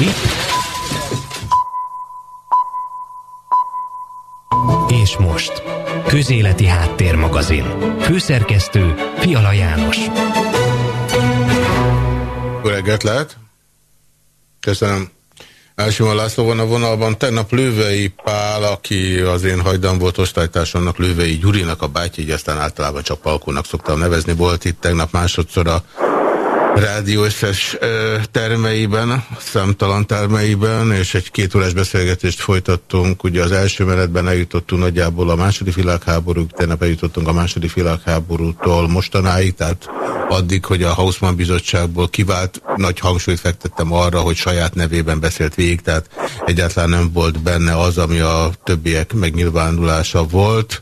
Itt. És most. Közéleti Háttérmagazin. Főszerkesztő Fiala János. Jó reggelt lehet! Köszönöm. Elsővel László van a vonalban. Tegnap Lővei Pál, aki az én hajdam volt osztálytársamnak, Lővei Gyurinak a bátyja, így aztán általában csak Palkónak szoktam nevezni, volt itt tegnap másodszor a rádió összes termeiben, számtalan termeiben, és egy két órás beszélgetést folytattunk. Ugye az első menetben eljutottunk nagyjából a második világháborúig, tegnap eljutottunk a második világháborútól mostanáig, tehát addig, hogy a Hausmann bizottságból kivált, nagy hangsúlyt fektettem arra, hogy saját nevében beszélt végig, tehát egyáltalán nem volt benne az, ami a többiek megnyilvánulása volt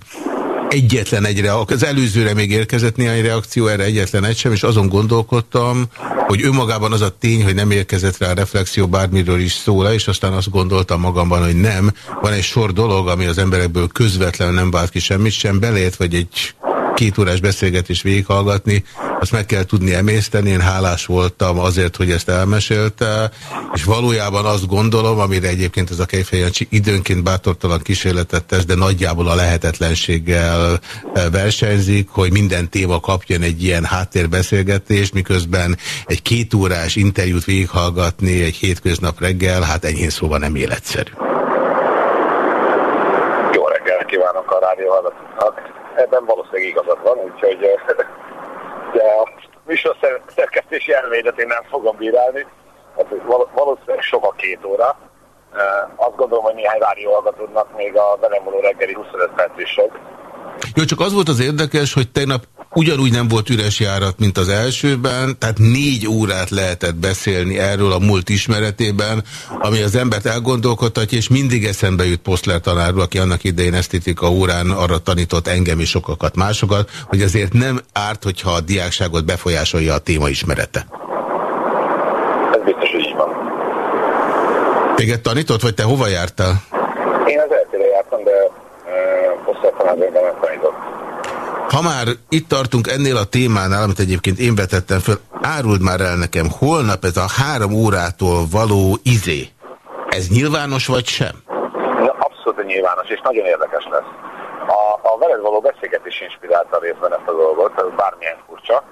egyetlen egyre, az előzőre még érkezett néhány reakció, erre egyetlen egy sem, és azon gondolkodtam, hogy önmagában az a tény, hogy nem érkezett rá a reflexió bármiről is szóla, és aztán azt gondoltam magamban, hogy nem. Van egy sor dolog, ami az emberekből közvetlenül nem vált ki semmit sem, belét, vagy egy két órás beszélgetés végighallgatni, azt meg kell tudni emészteni. Én hálás voltam azért, hogy ezt elmesélte, és valójában azt gondolom, amire egyébként ez a Kejfejancsi időnként bátortalan kísérletet tesz, de nagyjából a lehetetlenséggel eh, versenyzik, hogy minden téma kapjon egy ilyen háttérbeszélgetést, miközben egy két órás interjút végighallgatni egy hétköznap reggel, hát enyhén szóval nem életszerű. Jó reggel kívánok a rádió ebben valószínűleg igazad van, úgyhogy de a műsor szerkesztési elmédet én nem fogom bírálni, hát valószínűleg sok a két óra. Azt gondolom, hogy néhány rádióhallgatódnak még a belemoló reggeli 25 perc is sok. Jó, csak az volt az érdekes, hogy tegnap ugyanúgy nem volt üres járat, mint az elsőben, tehát négy órát lehetett beszélni erről a múlt ismeretében, ami az embert elgondolkodtatja, és mindig eszembe jut Poszler tanárról, aki annak idején esztétika órán arra tanított engem és sokakat másokat, hogy azért nem árt, hogyha a diákságot befolyásolja a téma ismerete. Ez biztos, hogy így van. Téged tanított, vagy te hova jártál? Én az eltére jártam, de tanított. Ha már itt tartunk ennél a témánál, amit egyébként én vetettem föl, áruld már el nekem, holnap ez a három órától való izé, ez nyilvános vagy sem? Abszolút nyilvános, és nagyon érdekes lesz. A, a veled való beszélgetés inspirálta részben ezt a dolgot, ez bármilyen furcsa.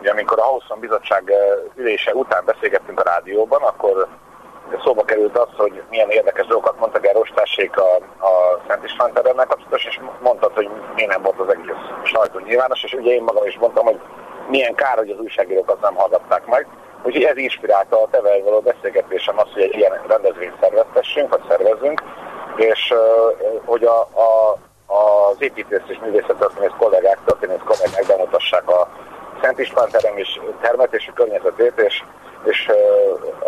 Ugye amikor a Hauszon bizottság ülése után beszélgettünk a rádióban, akkor szóba került az, hogy milyen érdekes dolgokat mondtak el Rostássék a, a Szent István teremmel kapcsolatos, és mondtad, hogy miért nem volt az egész sajtó nyilvános, és ugye én magam is mondtam, hogy milyen kár, hogy az újságírókat nem hallgatták meg. Úgyhogy ez inspirálta a tevel való beszélgetésem azt, hogy egy ilyen rendezvényt szerveztessünk, vagy szervezzünk, és hogy a, a, az építész és művészettörténész kollégák, történész kollégák bemutassák a Szent István terem és termet és a környezetét, és és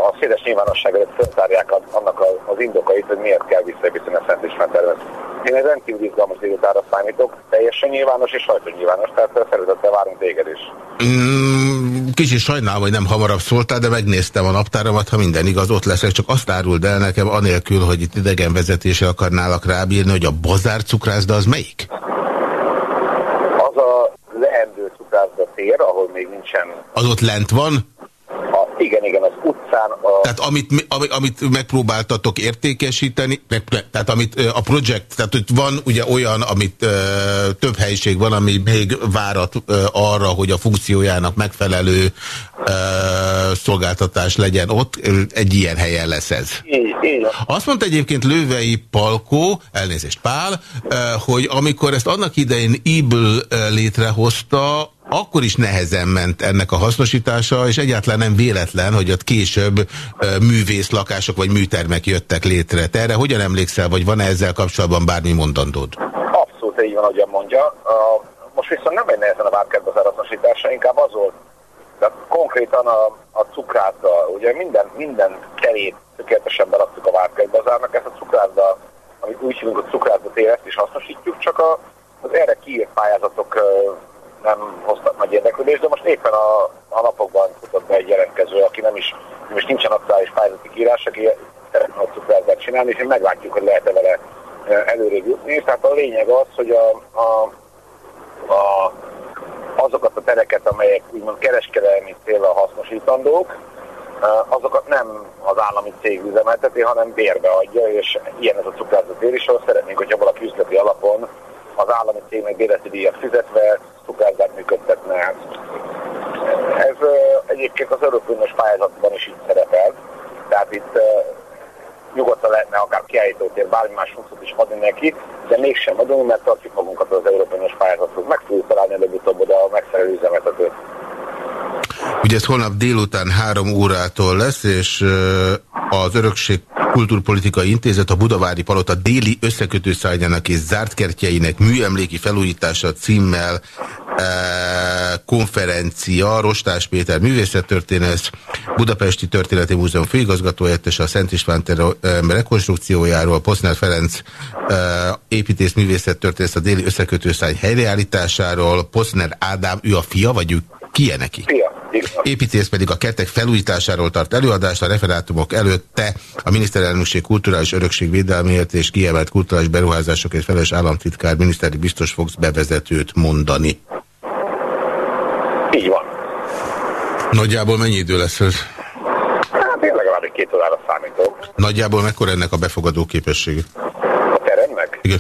a széles nyilvánosság előtt föltárják annak az indokait, hogy miért kell visszaépíteni a Szent István tervet. Én egy rendkívül izgalmas délutára számítok, teljesen nyilvános és sajtó nyilvános, tehát szeretettel várunk téged is. Mm, kicsit sajnálom, hogy nem hamarabb szóltál, de megnéztem a naptáramat, ha minden igaz, ott leszek, csak azt áruld el nekem, anélkül, hogy itt idegen vezetése akarnálak rábírni, hogy a bazár cukrászda az melyik? Az a leendő cukrászda tér, ahol még nincsen... Az ott lent van? Igen, igen, az utcán. A... Tehát amit, amit megpróbáltatok értékesíteni, meg, tehát amit a projekt, tehát hogy van ugye olyan, amit ö, több helység van, ami még várat ö, arra, hogy a funkciójának megfelelő ö, szolgáltatás legyen ott, egy ilyen helyen lesz ez. Igen. Azt mondta egyébként Lővei Palkó, elnézést Pál, ö, hogy amikor ezt annak idején Ibl létrehozta, akkor is nehezen ment ennek a hasznosítása, és egyáltalán nem véletlen, hogy ott később művész lakások vagy műtermek jöttek létre. Te erre hogyan emlékszel, vagy van -e ezzel kapcsolatban bármi mondandód? Abszolút így van, ahogyan mondja. Most viszont nem egy nehezen a várkertbe az hasznosítása, inkább az volt, de konkrétan a, a cukrászda, ugye minden, minden kerét tökéletesen beraktuk a várkertbazárnak, ezt a cukrászda, amit úgy hívunk, hogy cukrászda tér, is hasznosítjuk, csak a, az erre kiírt pályázatok nem hoztak nagy érdeklődést, de most éppen a, a napokban futott be egy jelentkező, aki nem is, nem is nincsen aktuális pályázati írás, aki szeretne a cukrászát csinálni, és meglátjuk, hogy lehet-e vele előrébb jutni. Tehát a lényeg az, hogy a, a, a, azokat a tereket, amelyek úgymond kereskedelmi célra hasznosítandók, azokat nem az állami cég üzemelteti, hanem bérbe adja, és ilyen ez a cukrázat is, ahol szeretnénk, hogyha valaki üzleti alapon az állami cégnek bérleti díjat fizetve cukrázát működtetne. Ez egyébként az Uniós pályázatban is így szerepel, tehát itt nyugodtan lehetne akár kiállítótér, bármi más funkciót is adni neki, de mégsem adunk, mert tartjuk magunkat az Európai Uniós pályázathoz. Meg fogjuk találni előbb-utóbb oda a megfelelő üzemeltetőt. Ugye ez holnap délután három órától lesz, és az Örökség Kultúrpolitikai Intézet a Budavári Palota déli összekötőszárnyának és zárt kertjeinek műemléki felújítása címmel konferencia, Rostás Péter művészettörténész, Budapesti Történeti Múzeum főigazgatóhelyettes, a Szent István rekonstrukciójáról, Poszner Ferenc építész művészettörténész a déli összekötőszány helyreállításáról, Poszner Ádám, ő a fia, vagy ő ki -e neki? Fia. Építész pedig a kertek felújításáról tart előadást, a referátumok előtte a miniszterelnökség kulturális örökség védelméért és kiemelt kulturális beruházásokért felelős államtitkár miniszteri biztos fogsz bevezetőt mondani. Így van. Nagyjából mennyi idő lesz ez? Hát én legalább egy két órára számítok. Nagyjából mekkora ennek a befogadó képessége? A teremnek? Igen.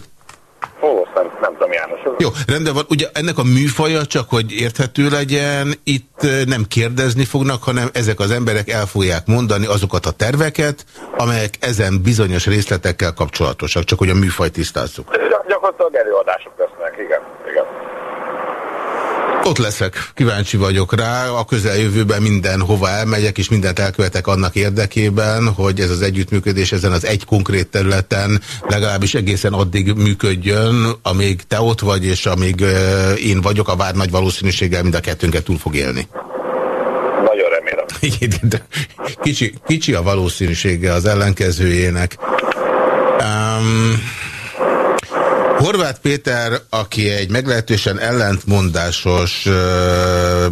Ó, nem, nem tudom, János. Jó, rendben van. Ugye ennek a műfaja, csak hogy érthető legyen, itt nem kérdezni fognak, hanem ezek az emberek el fogják mondani azokat a terveket, amelyek ezen bizonyos részletekkel kapcsolatosak, csak hogy a műfaj tisztázzuk. Gyakorlatilag előadások lesznek, igen. igen. Ott leszek, kíváncsi vagyok rá, a közeljövőben mindenhova elmegyek, és mindent elkövetek annak érdekében, hogy ez az együttműködés ezen az egy konkrét területen legalábbis egészen addig működjön, amíg te ott vagy, és amíg én vagyok, a vár nagy valószínűséggel mind a kettőnket túl fog élni. Nagyon remélem. Kicsi, kicsi a valószínűsége az ellenkezőjének. Um, Horváth Péter, aki egy meglehetősen ellentmondásos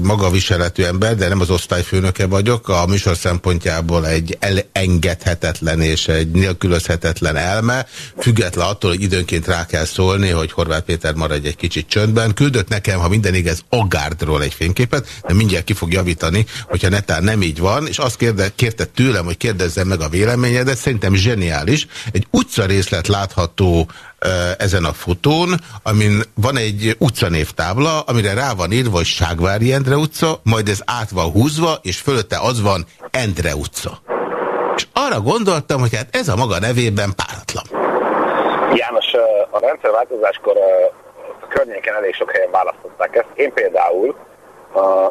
magaviseletű ember, de nem az osztályfőnöke vagyok, a műsor szempontjából egy elengedhetetlen és egy nélkülözhetetlen elme, független attól, hogy időnként rá kell szólni, hogy Horváth Péter maradj egy kicsit csöndben. Küldött nekem, ha minden igaz, Agárdról egy fényképet, de mindjárt ki fog javítani, hogyha netán nem így van, és azt kérde, kérte tőlem, hogy kérdezzem meg a véleményedet, szerintem zseniális. Egy utca részlet látható ezen a fotón, amin van egy utcanévtábla, amire rá van írva, hogy Ságvári Endre utca, majd ez át van húzva, és fölötte az van Endre utca. És arra gondoltam, hogy hát ez a maga nevében páratlan. János, a rendszerváltozáskor a környéken elég sok helyen választották ezt. Én például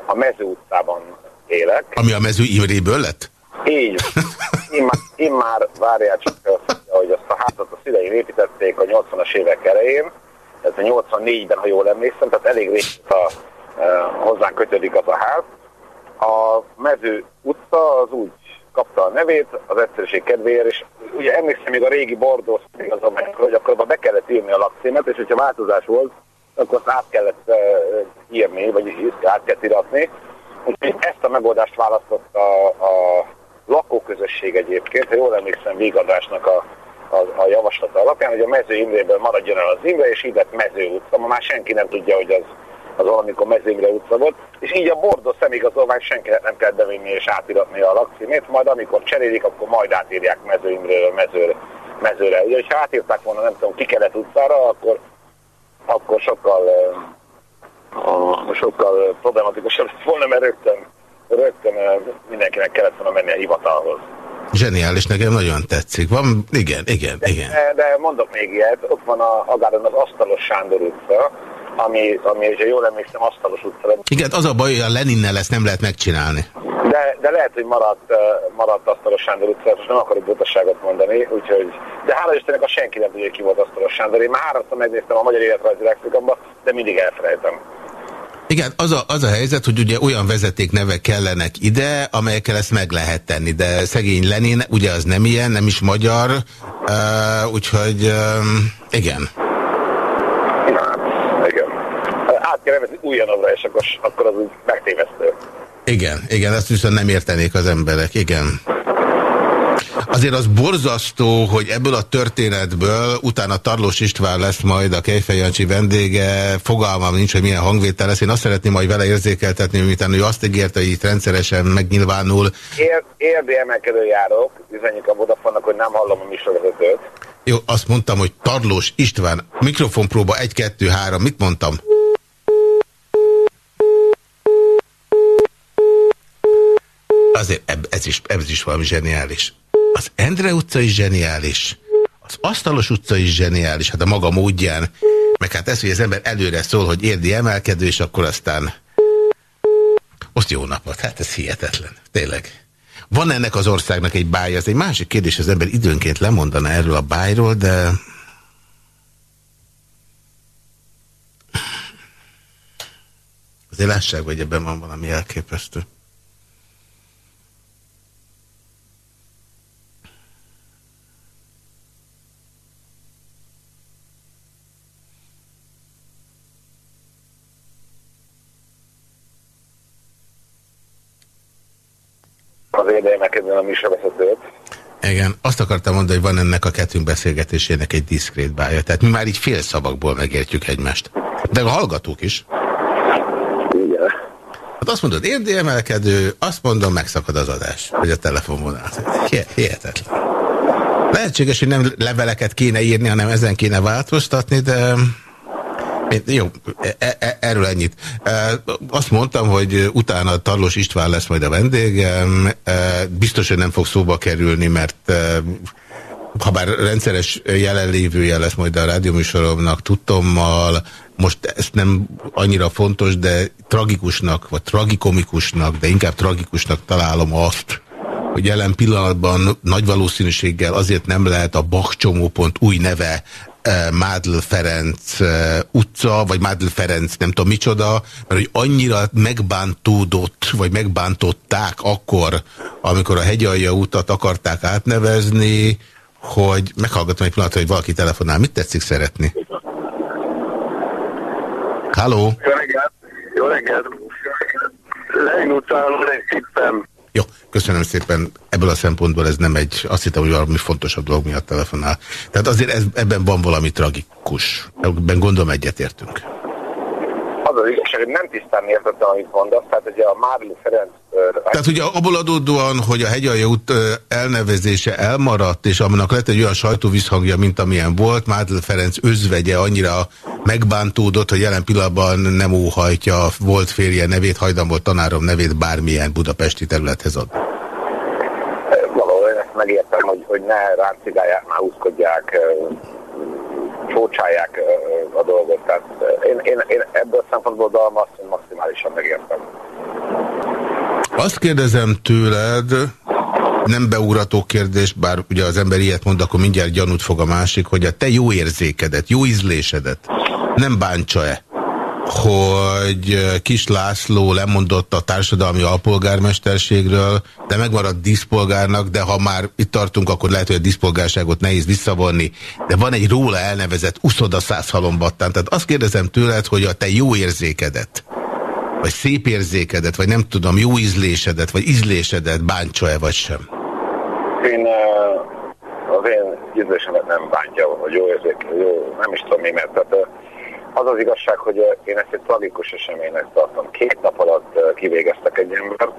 a Mező utcában élek. Ami a Mező Imréből lett? Így. Én már, én már várjál csak, hogy azt a házat a szüleim építették a 80-as évek elején, ez a 84-ben, ha jól emlékszem, tehát elég régóta e, hozzánk kötődik az a ház. A mező utca az úgy kapta a nevét az egyszerűség kedvéért, és ugye emlékszem még a régi Bordós hogy akkor be kellett írni a lakcímet, és hogyha változás volt, akkor azt át kellett uh, írni, vagy át kellett iratni. Úgyhogy ezt a megoldást választotta a, a lakóközösség egyébként, ha jól emlékszem végadásnak a, a, a javaslata alapján, hogy a mező Imréből maradjon el az Imre, és így mező utca. Ma már senki nem tudja, hogy az, az valamikor mező Imre utca volt, és így a bordó szemigazolvány senki nem kell bevinni és átiratni a lakcímét, majd amikor cserélik, akkor majd átírják mező Imréről mezőre. mezőre. Ugye, ha átírták volna, nem tudom, Kikelet utcára, akkor, akkor sokkal, sokkal problematikusabb volna, mert rögtön rögtön mindenkinek kellett volna menni a hivatalhoz. Zseniális, nekem nagyon tetszik. Van, igen, igen, igen. De, de mondok még ilyet, ott van a, Agáron az Asztalos Sándor utca, ami, ami ha jól emlékszem, Asztalos utca. Igen, az a baj, hogy a Leninnel ezt nem lehet megcsinálni. De, de lehet, hogy maradt, maradt Asztalos Sándor utca, most nem akarok butaságot mondani, úgyhogy, de hála Istennek a senki nem tudja, ki volt Asztalos Sándor. Én már háromszor megnéztem a Magyar Életrajzi Lexikamba, de mindig elfelejtem. Igen, az a, az a helyzet, hogy ugye olyan vezetéknevek kellenek ide, amelyekkel ezt meg lehet tenni, de szegény Lenin, ugye az nem ilyen, nem is magyar, uh, úgyhogy uh, igen. Na, igen. Át kell nevezni újjanabbra, és akkor, akkor az megtévesztő. Igen, igen, ezt viszont nem értenék az emberek, igen. Azért az borzasztó, hogy ebből a történetből utána Tarlós István lesz majd a Kejfej Jancsi vendége, fogalmam nincs, hogy milyen hangvétel lesz. Én azt szeretném majd vele érzékeltetni, miután ő azt ígérte, hogy itt rendszeresen megnyilvánul. Ér, érdi emelkedő járok, üzenjük a Vodafone-nak, hogy nem hallom a műsorvezetőt. Jó, azt mondtam, hogy Tarlós István, mikrofonpróba 1, 2, 3, mit mondtam? Azért ez is, ez is valami zseniális. Az Endre utca is zseniális, az Asztalos utca is zseniális, hát a maga módján, meg hát ez, hogy az ember előre szól, hogy érdi emelkedő, és akkor aztán azt jó napot, hát ez hihetetlen, tényleg. Van ennek az országnak egy bája? Ez egy másik kérdés, az ember időnként lemondana erről a bájról, de... Azért lássák, hogy ebben van valami elképesztő. az érdemelkedni a műsorvezetőt. Igen, azt akartam mondani, hogy van ennek a kettőnk beszélgetésének egy diszkrét bája. Tehát mi már így fél szavakból megértjük egymást. De a hallgatók is. Igen. Hát azt mondod, érdi emelkedő, azt mondom, megszakad az adás, hogy a telefonvonal. Hihetetlen. Lehetséges, hogy nem leveleket kéne írni, hanem ezen kéne változtatni, de jó, e, e, erről ennyit. E, azt mondtam, hogy utána Tarlós István lesz majd a vendégem. Biztos, hogy nem fog szóba kerülni, mert ha bár rendszeres jelenlévője lesz majd a rádióműsoromnak tudtommal, most ez nem annyira fontos, de tragikusnak, vagy tragikomikusnak, de inkább tragikusnak találom azt, hogy jelen pillanatban nagy valószínűséggel azért nem lehet a Bach csomópont új neve Mádl Ferenc utca, vagy Mádl Ferenc nem tudom micsoda, mert hogy annyira megbántódott, vagy megbántották akkor, amikor a hegyalja utat akarták átnevezni, hogy meghallgatom egy pillanatra, hogy valaki telefonál. Mit tetszik szeretni? Halló? Jó reggelt! Jó reggelt! Lenin utcáról egy jó, köszönöm szépen. Ebből a szempontból ez nem egy, azt hittem, hogy valami fontosabb dolog miatt telefonál. Tehát azért ez, ebben van valami tragikus. Ebben gondolom egyetértünk az az igazság, hogy nem tisztán értettem, amit mondasz. Tehát ugye a Márli Ferenc... Tehát ugye abból adódóan, hogy a Hegyalja út elnevezése elmaradt, és aminek lett egy olyan sajtóvízhangja, mint amilyen volt, Márli Ferenc özvegye annyira megbántódott, hogy jelen pillanatban nem óhajtja volt férje nevét, hajdan volt tanárom nevét bármilyen budapesti területhez ad. Valahol ezt megértem, hogy, hogy ne ráncigálják, már úszkodják, csócsálják a dolgot. Tehát én, én, én ebből a szempontból dalma azt maximálisan megértem. Azt kérdezem tőled, nem beugrató kérdés, bár ugye az ember ilyet mond, akkor mindjárt gyanút fog a másik, hogy a te jó érzékedet, jó ízlésedet nem bántsa-e? Hogy Kis László lemondott a társadalmi alpolgármesterségről, de megmaradt díszpolgárnak, de ha már itt tartunk, akkor lehet, hogy a díszpolgárságot nehéz visszavonni, de van egy róla elnevezett uszoda százhalombattán. Tehát azt kérdezem tőled, hogy a te jó érzékedet, vagy szép érzékedet, vagy nem tudom, jó ízlésedet, vagy ízlésedet bántsa-e, vagy sem? Én az én ízlésemet nem bántja, vagy jó érzék, jó, nem is tudom mi, mert tehát, az az igazság, hogy én ezt egy tragikus eseménynek tartom. Két nap alatt kivégeztek egy ember,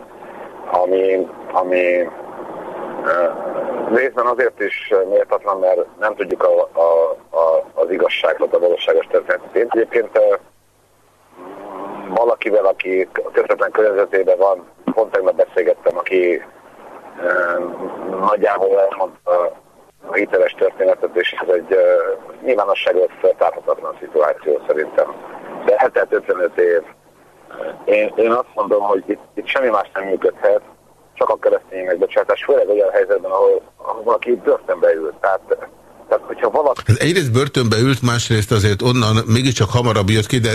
ami, ami részben azért is méltatlan, mert nem tudjuk a, a, a, az igazságot, a valóságos történetet. Én egyébként valakivel, aki közvetlen környezetében van, pont tegnap beszélgettem, aki nagyjából elmondta a hiteles történetet, és ez egy uh, nyilvánosságot feltárhatatlan szituáció szerintem. De eltelt 55 év. Én, én azt mondom, hogy itt, itt semmi más nem működhet, csak a keresztény megbocsátás, főleg olyan helyzetben, ahol, ahol valaki börtönbe ült. Tehát, tehát, hogyha valaki... Hát egyrészt börtönbe ült, másrészt azért onnan mégiscsak hamarabb jött ki, de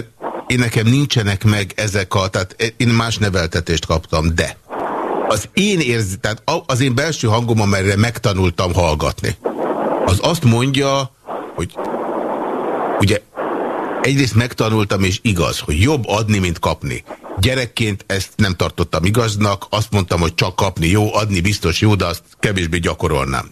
én nekem nincsenek meg ezek a, tehát én más neveltetést kaptam, de az én érz, tehát az én belső hangom, amelyre megtanultam hallgatni, az azt mondja, hogy ugye egyrészt megtanultam, és igaz, hogy jobb adni, mint kapni. Gyerekként ezt nem tartottam igaznak, azt mondtam, hogy csak kapni jó, adni biztos jó, de azt kevésbé gyakorolnám.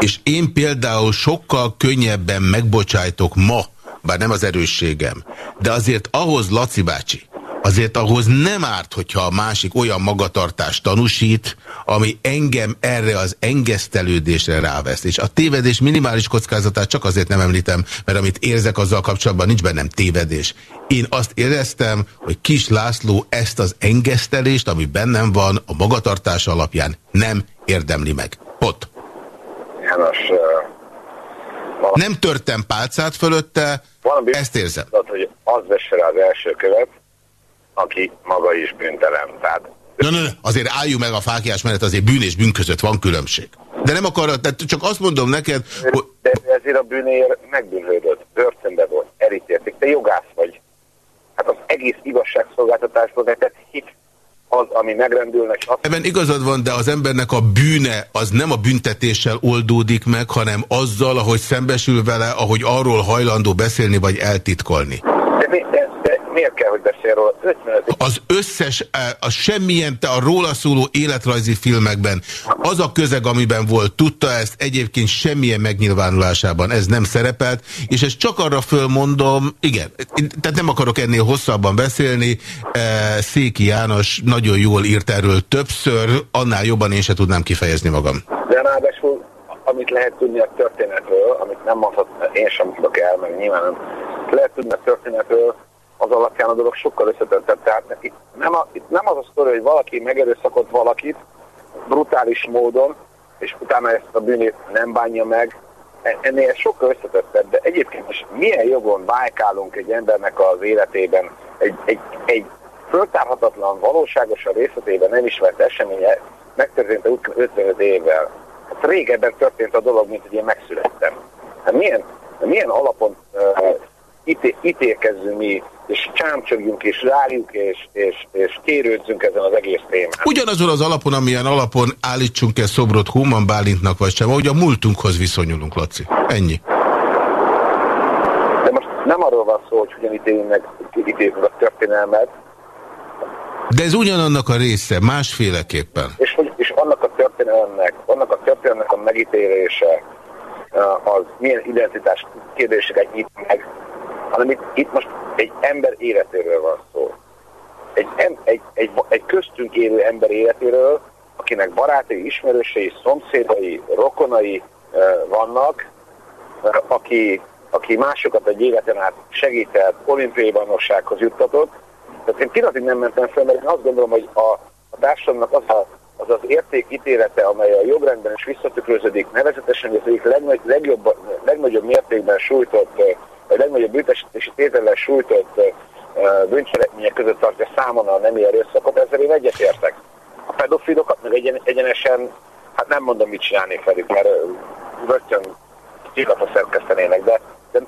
És én például sokkal könnyebben megbocsájtok ma, bár nem az erősségem, de azért ahhoz, Laci bácsi, azért ahhoz nem árt, hogyha a másik olyan magatartást tanúsít, ami engem erre az engesztelődésre rávesz. És a tévedés minimális kockázatát csak azért nem említem, mert amit érzek azzal kapcsolatban, nincs bennem tévedés. Én azt éreztem, hogy Kis László ezt az engesztelést, ami bennem van, a magatartás alapján nem érdemli meg. Ott. János, nem törtem pálcát fölötte, valami ezt érzem. hogy az vesse rá az első követ, aki maga is bűntelen. Tehát Na, na, na, azért álljunk meg a fákjás mellett, azért bűn és bűn között van különbség. De nem akarod, tehát csak azt mondom neked, hogy... De ezért a bűnér megbűnhődött, börtönbe volt, elítélték. Te jogász vagy. Hát az egész igazságszolgáltatásból neked hit az, ami megrendülnek. Azt... Ebben igazad van, de az embernek a bűne az nem a büntetéssel oldódik meg, hanem azzal, ahogy szembesül vele, ahogy arról hajlandó beszélni vagy eltitkolni. De, de, de miért beszél róla? Az összes, eh, a semmilyen te a róla szóló életrajzi filmekben, az a közeg, amiben volt, tudta ezt, egyébként semmilyen megnyilvánulásában ez nem szerepelt, és ezt csak arra fölmondom, igen, tehát nem akarok ennél hosszabban beszélni, eh, Széki János nagyon jól írt erről többször, annál jobban én se tudnám kifejezni magam. De ráadásul, amit lehet tudni a történetről, amit nem mondhat, én sem mondok el, meg nyilván nem, lehet tudni a történetről, az alapján a dolog sokkal összetettebb. Tehát itt nem, a, itt nem az a sztori, hogy valaki megerőszakott valakit brutális módon, és utána ezt a bűnét nem bánja meg, e, ennél sokkal összetettebb, de egyébként is milyen jogon bájkálunk egy embernek az életében, egy, egy, egy föltárhatatlan, valóságosan részletében nem ismert eseménye megtörtént 55 évvel. Hát régebben történt a dolog, mint hogy én megszülettem. Hát milyen, milyen alapon uh, ité, ítélkezzünk mi és csámcsogjunk, és ráljuk, és, és, és kérődzünk ezen az egész témán. Ugyanazon az alapon, amilyen alapon állítsunk-e szobrot Human Bálintnak, vagy sem, ahogy a múltunkhoz viszonyulunk, Laci. Ennyi. De most nem arról van szó, hogy hogyan ítéljünk meg, ítéljük a történelmet. De ez ugyanannak a része, másféleképpen. És, hogy, és annak a történelmnek, annak a történelmnek a megítélése, az milyen identitás kérdéseket nyit meg, hanem itt, itt most egy ember életéről van szó. Egy, egy, egy, egy köztünk élő ember életéről, akinek barátai, ismerősei, szomszédai, rokonai vannak, aki, aki másokat egy életen át segített, olimpiai bajnoksághoz juttatott. Tehát én pillanatig nem mentem fel, mert én azt gondolom, hogy a, a társadalomnak az a, az, az értékítélete, amely a jogrendben is visszatükröződik, nevezetesen, az egyik legnagy, legjobb, legnagyobb mértékben sújtott a legnagyobb büntetési tétellel sújtott bűncselekmények között tartja számon a nemi erőszakot, ezzel én egyetértek. A pedofilokat meg egyen, egyenesen, hát nem mondom, mit csinálni felük, mert rögtön csillapot szerkesztenének, de, de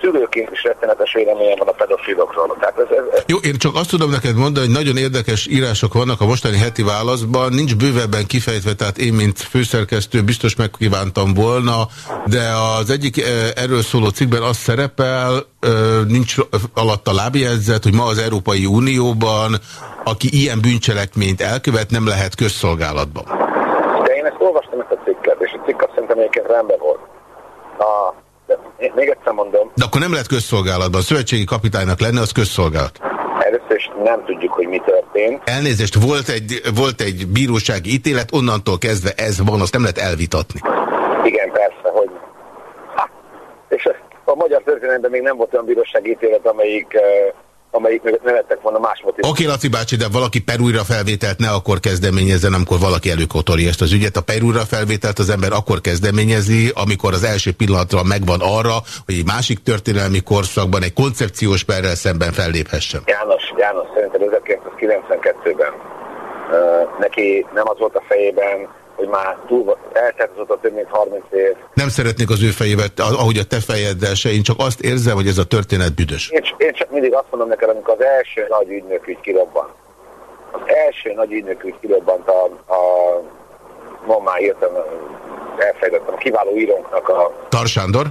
szülőként is rettenetes véleményem van a pedofilokról. Tehát ez, ez, ez... Jó, én csak azt tudom neked mondani, hogy nagyon érdekes írások vannak a mostani heti válaszban, nincs bővebben kifejtve, tehát én, mint főszerkesztő biztos megkívántam volna, de az egyik eh, erről szóló cikkben az szerepel, eh, nincs alatt a lábjegyzet, hogy ma az Európai Unióban, aki ilyen bűncselekményt elkövet, nem lehet közszolgálatban. De én ezt olvastam ezt a cikket, és a cikk szerintem egyébként rendben volt. A még egyszer mondom. De akkor nem lehet közszolgálatban. A szövetségi kapitánynak lenne, az közszolgálat. Először is nem tudjuk, hogy mi történt. Elnézést, volt egy, volt egy bírósági ítélet, onnantól kezdve ez van, azt nem lehet elvitatni. Igen, persze, hogy... Ha. És a magyar történelemben még nem volt olyan bírósági ítélet, amelyik uh, amelyik ne lettek volna más motivum. Oké, Laci bácsi, de valaki perújra felvételt ne akkor kezdeményezzen, amikor valaki előkotori ezt az ügyet. A perújra felvételt az ember akkor kezdeményezi, amikor az első pillanatra megvan arra, hogy egy másik történelmi korszakban egy koncepciós perrel szemben felléphessen. János, János szerintem 1992-ben uh, neki nem az volt a fejében, hogy már túl, eltelt a több mint 30 év. Nem szeretnék az ő fejével, ahogy a te fejeddel se, én csak azt érzem, hogy ez a történet büdös. Én, én csak mindig azt mondom neked, amikor az első nagy ügynökügy kirobban. Az első nagy ügynökügy kirobbant a, a ma már írtam, elfejtettem, a kiváló írónknak a... Tarsándor?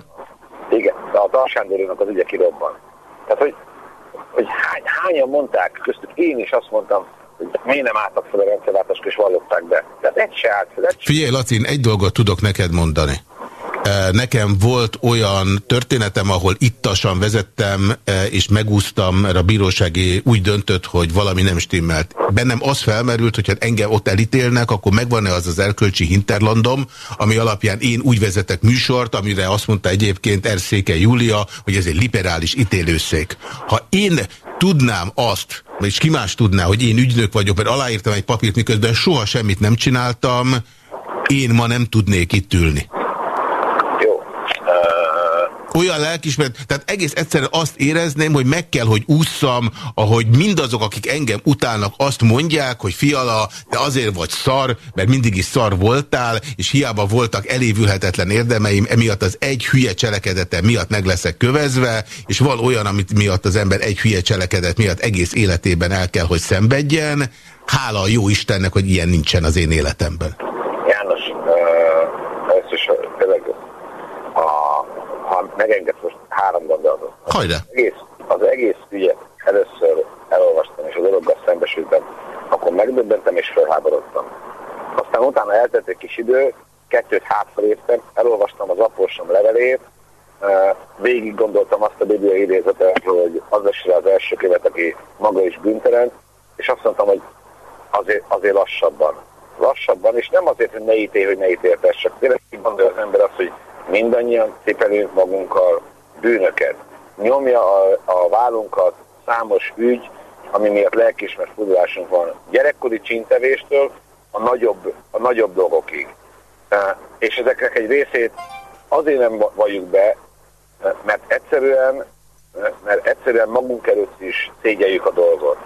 Igen, a Tarsándornak az ügye kirobban. Tehát, hogy hogy hány, hányan mondták, köztük én is azt mondtam, miért nem álltak fel a rendszerváltáskor és vallották be. Tehát egy se állt fel. Figyelj, Laci, egy dolgot tudok neked mondani. Nekem volt olyan történetem, ahol ittasan vezettem, és megúsztam, mert a bírósági úgy döntött, hogy valami nem stimmelt. Bennem az felmerült, hogy hát engem ott elítélnek, akkor megvan-e az az erkölcsi hinterlandom, ami alapján én úgy vezetek műsort, amire azt mondta egyébként Erszéke Júlia, hogy ez egy liberális ítélőszék. Ha én tudnám azt, és ki más tudná, hogy én ügynök vagyok, mert aláírtam egy papírt, miközben soha semmit nem csináltam, én ma nem tudnék itt ülni olyan lelkismeret, tehát egész egyszerűen azt érezném, hogy meg kell, hogy ússzam, ahogy mindazok, akik engem utálnak, azt mondják, hogy fiala, de azért vagy szar, mert mindig is szar voltál, és hiába voltak elévülhetetlen érdemeim, emiatt az egy hülye cselekedete miatt meg leszek kövezve, és van olyan, amit miatt az ember egy hülye cselekedet miatt egész életében el kell, hogy szenvedjen. Hála a jó Istennek, hogy ilyen nincsen az én életemben. Megengedsz most három gondolatot. Hajrá! Az egész, az egész ügyet először elolvastam, és a dologgal szembesültem, akkor megdöbbentem és felháborodtam. Aztán utána eltelt egy kis idő, kettőt hátraéptem, elolvastam az apósom levelét, végig gondoltam azt a Biblia idézetet, hogy az esre az első követ, aki maga is bűntelen, és azt mondtam, hogy azért, azért lassabban. Lassabban, és nem azért, hogy ne ítélj, hogy ne ítéltes, csak tényleg gondolja az ember azt, hogy mindannyian cipelünk magunkkal bűnöket. Nyomja a, a vállunkat számos ügy, ami miatt lelkismert fordulásunk van gyerekkori csintevéstől a nagyobb, a nagyobb dolgokig. És ezeknek egy részét azért nem valljuk be, mert egyszerűen, mert egyszerűen magunk előtt is szégyeljük a dolgot.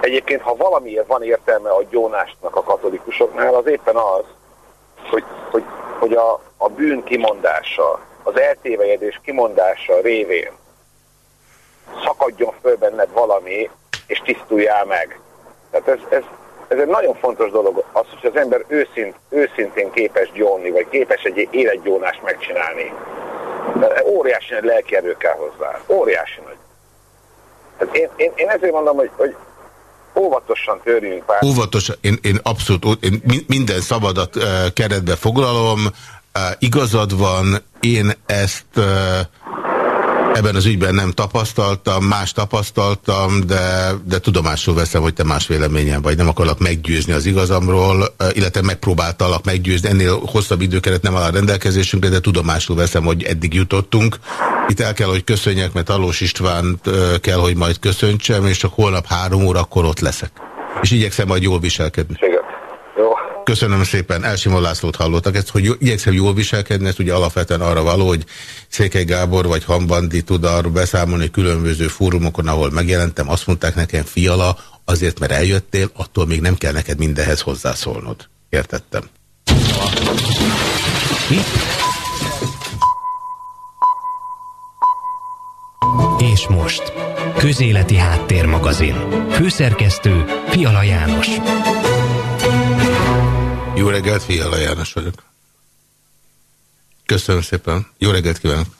Egyébként, ha valamiért van értelme a gyónásnak a katolikusoknál, az éppen az, hogy, hogy, hogy a, a bűn kimondása, az eltévejedés kimondása révén szakadjon föl benned valami, és tisztuljál meg. Tehát ez, ez, ez egy nagyon fontos dolog, az, hogy az ember őszint, őszintén képes gyónni, vagy képes egy életgyónást megcsinálni. De óriási nagy lelki erő kell hozzá. Óriási nagy. Tehát én, én, én ezért mondom, hogy, hogy óvatosan törjünk pár. Óvatosan, én, én abszolút, én minden szabadat keretbe foglalom, igazad van, én ezt ebben az ügyben nem tapasztaltam, más tapasztaltam, de, de tudomásul veszem, hogy te más véleményen vagy. Nem akarlak meggyőzni az igazamról, illetve megpróbáltalak meggyőzni. Ennél hosszabb időkeret nem áll a rendelkezésünkre, de tudomásul veszem, hogy eddig jutottunk. Itt el kell, hogy köszönjek, mert Alós Istvánt kell, hogy majd köszöntsem, és csak holnap három órakor ott leszek. És igyekszem majd jól viselkedni. Jó. Köszönöm szépen, Elsimon Lászlót hallottak. Ezt, hogy igyekszem jól viselkedni, ez ugye alapvetően arra való, hogy Székely Gábor vagy Hambandi tud arról beszámolni különböző fórumokon, ahol megjelentem, azt mondták nekem, fiala, azért, mert eljöttél, attól még nem kell neked mindenhez hozzászólnod. Értettem. Mi? És most, Közéleti Háttérmagazin. Főszerkesztő Fiala János. Jó reggelt, Fiala János vagyok. Köszönöm szépen. Jó reggelt kívánok.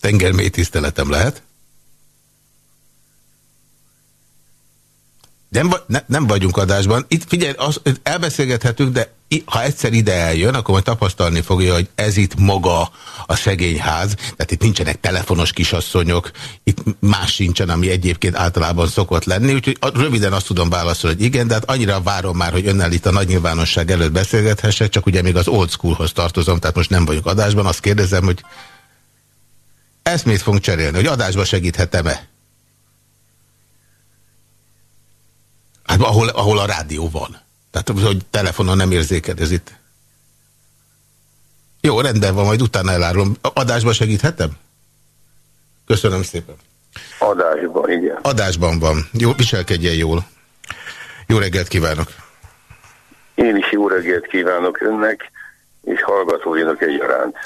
Tengermély tiszteletem lehet? Nem, ne, nem vagyunk adásban. Itt figyelj, az, elbeszélgethetünk, de ha egyszer ide eljön, akkor majd tapasztalni fogja, hogy ez itt maga a szegényház, tehát itt nincsenek telefonos kisasszonyok, itt más sincsen, ami egyébként általában szokott lenni, úgyhogy röviden azt tudom válaszolni, hogy igen, de hát annyira várom már, hogy önnel itt a nagy nyilvánosság előtt beszélgethessek, csak ugye még az old schoolhoz tartozom, tehát most nem vagyok adásban, azt kérdezem, hogy eszmét fogunk cserélni, hogy adásba segíthetem-e? Hát ahol, ahol a rádió van. Tehát, hogy telefonon nem érzéked, ez itt. Jó, rendben van, majd utána elárulom. Adásban segíthetem? Köszönöm szépen. Adásban, igen. Adásban van. Jó, viselkedjen jól. Jó reggelt kívánok. Én is jó reggelt kívánok önnek, és hallgatóinak egyaránt.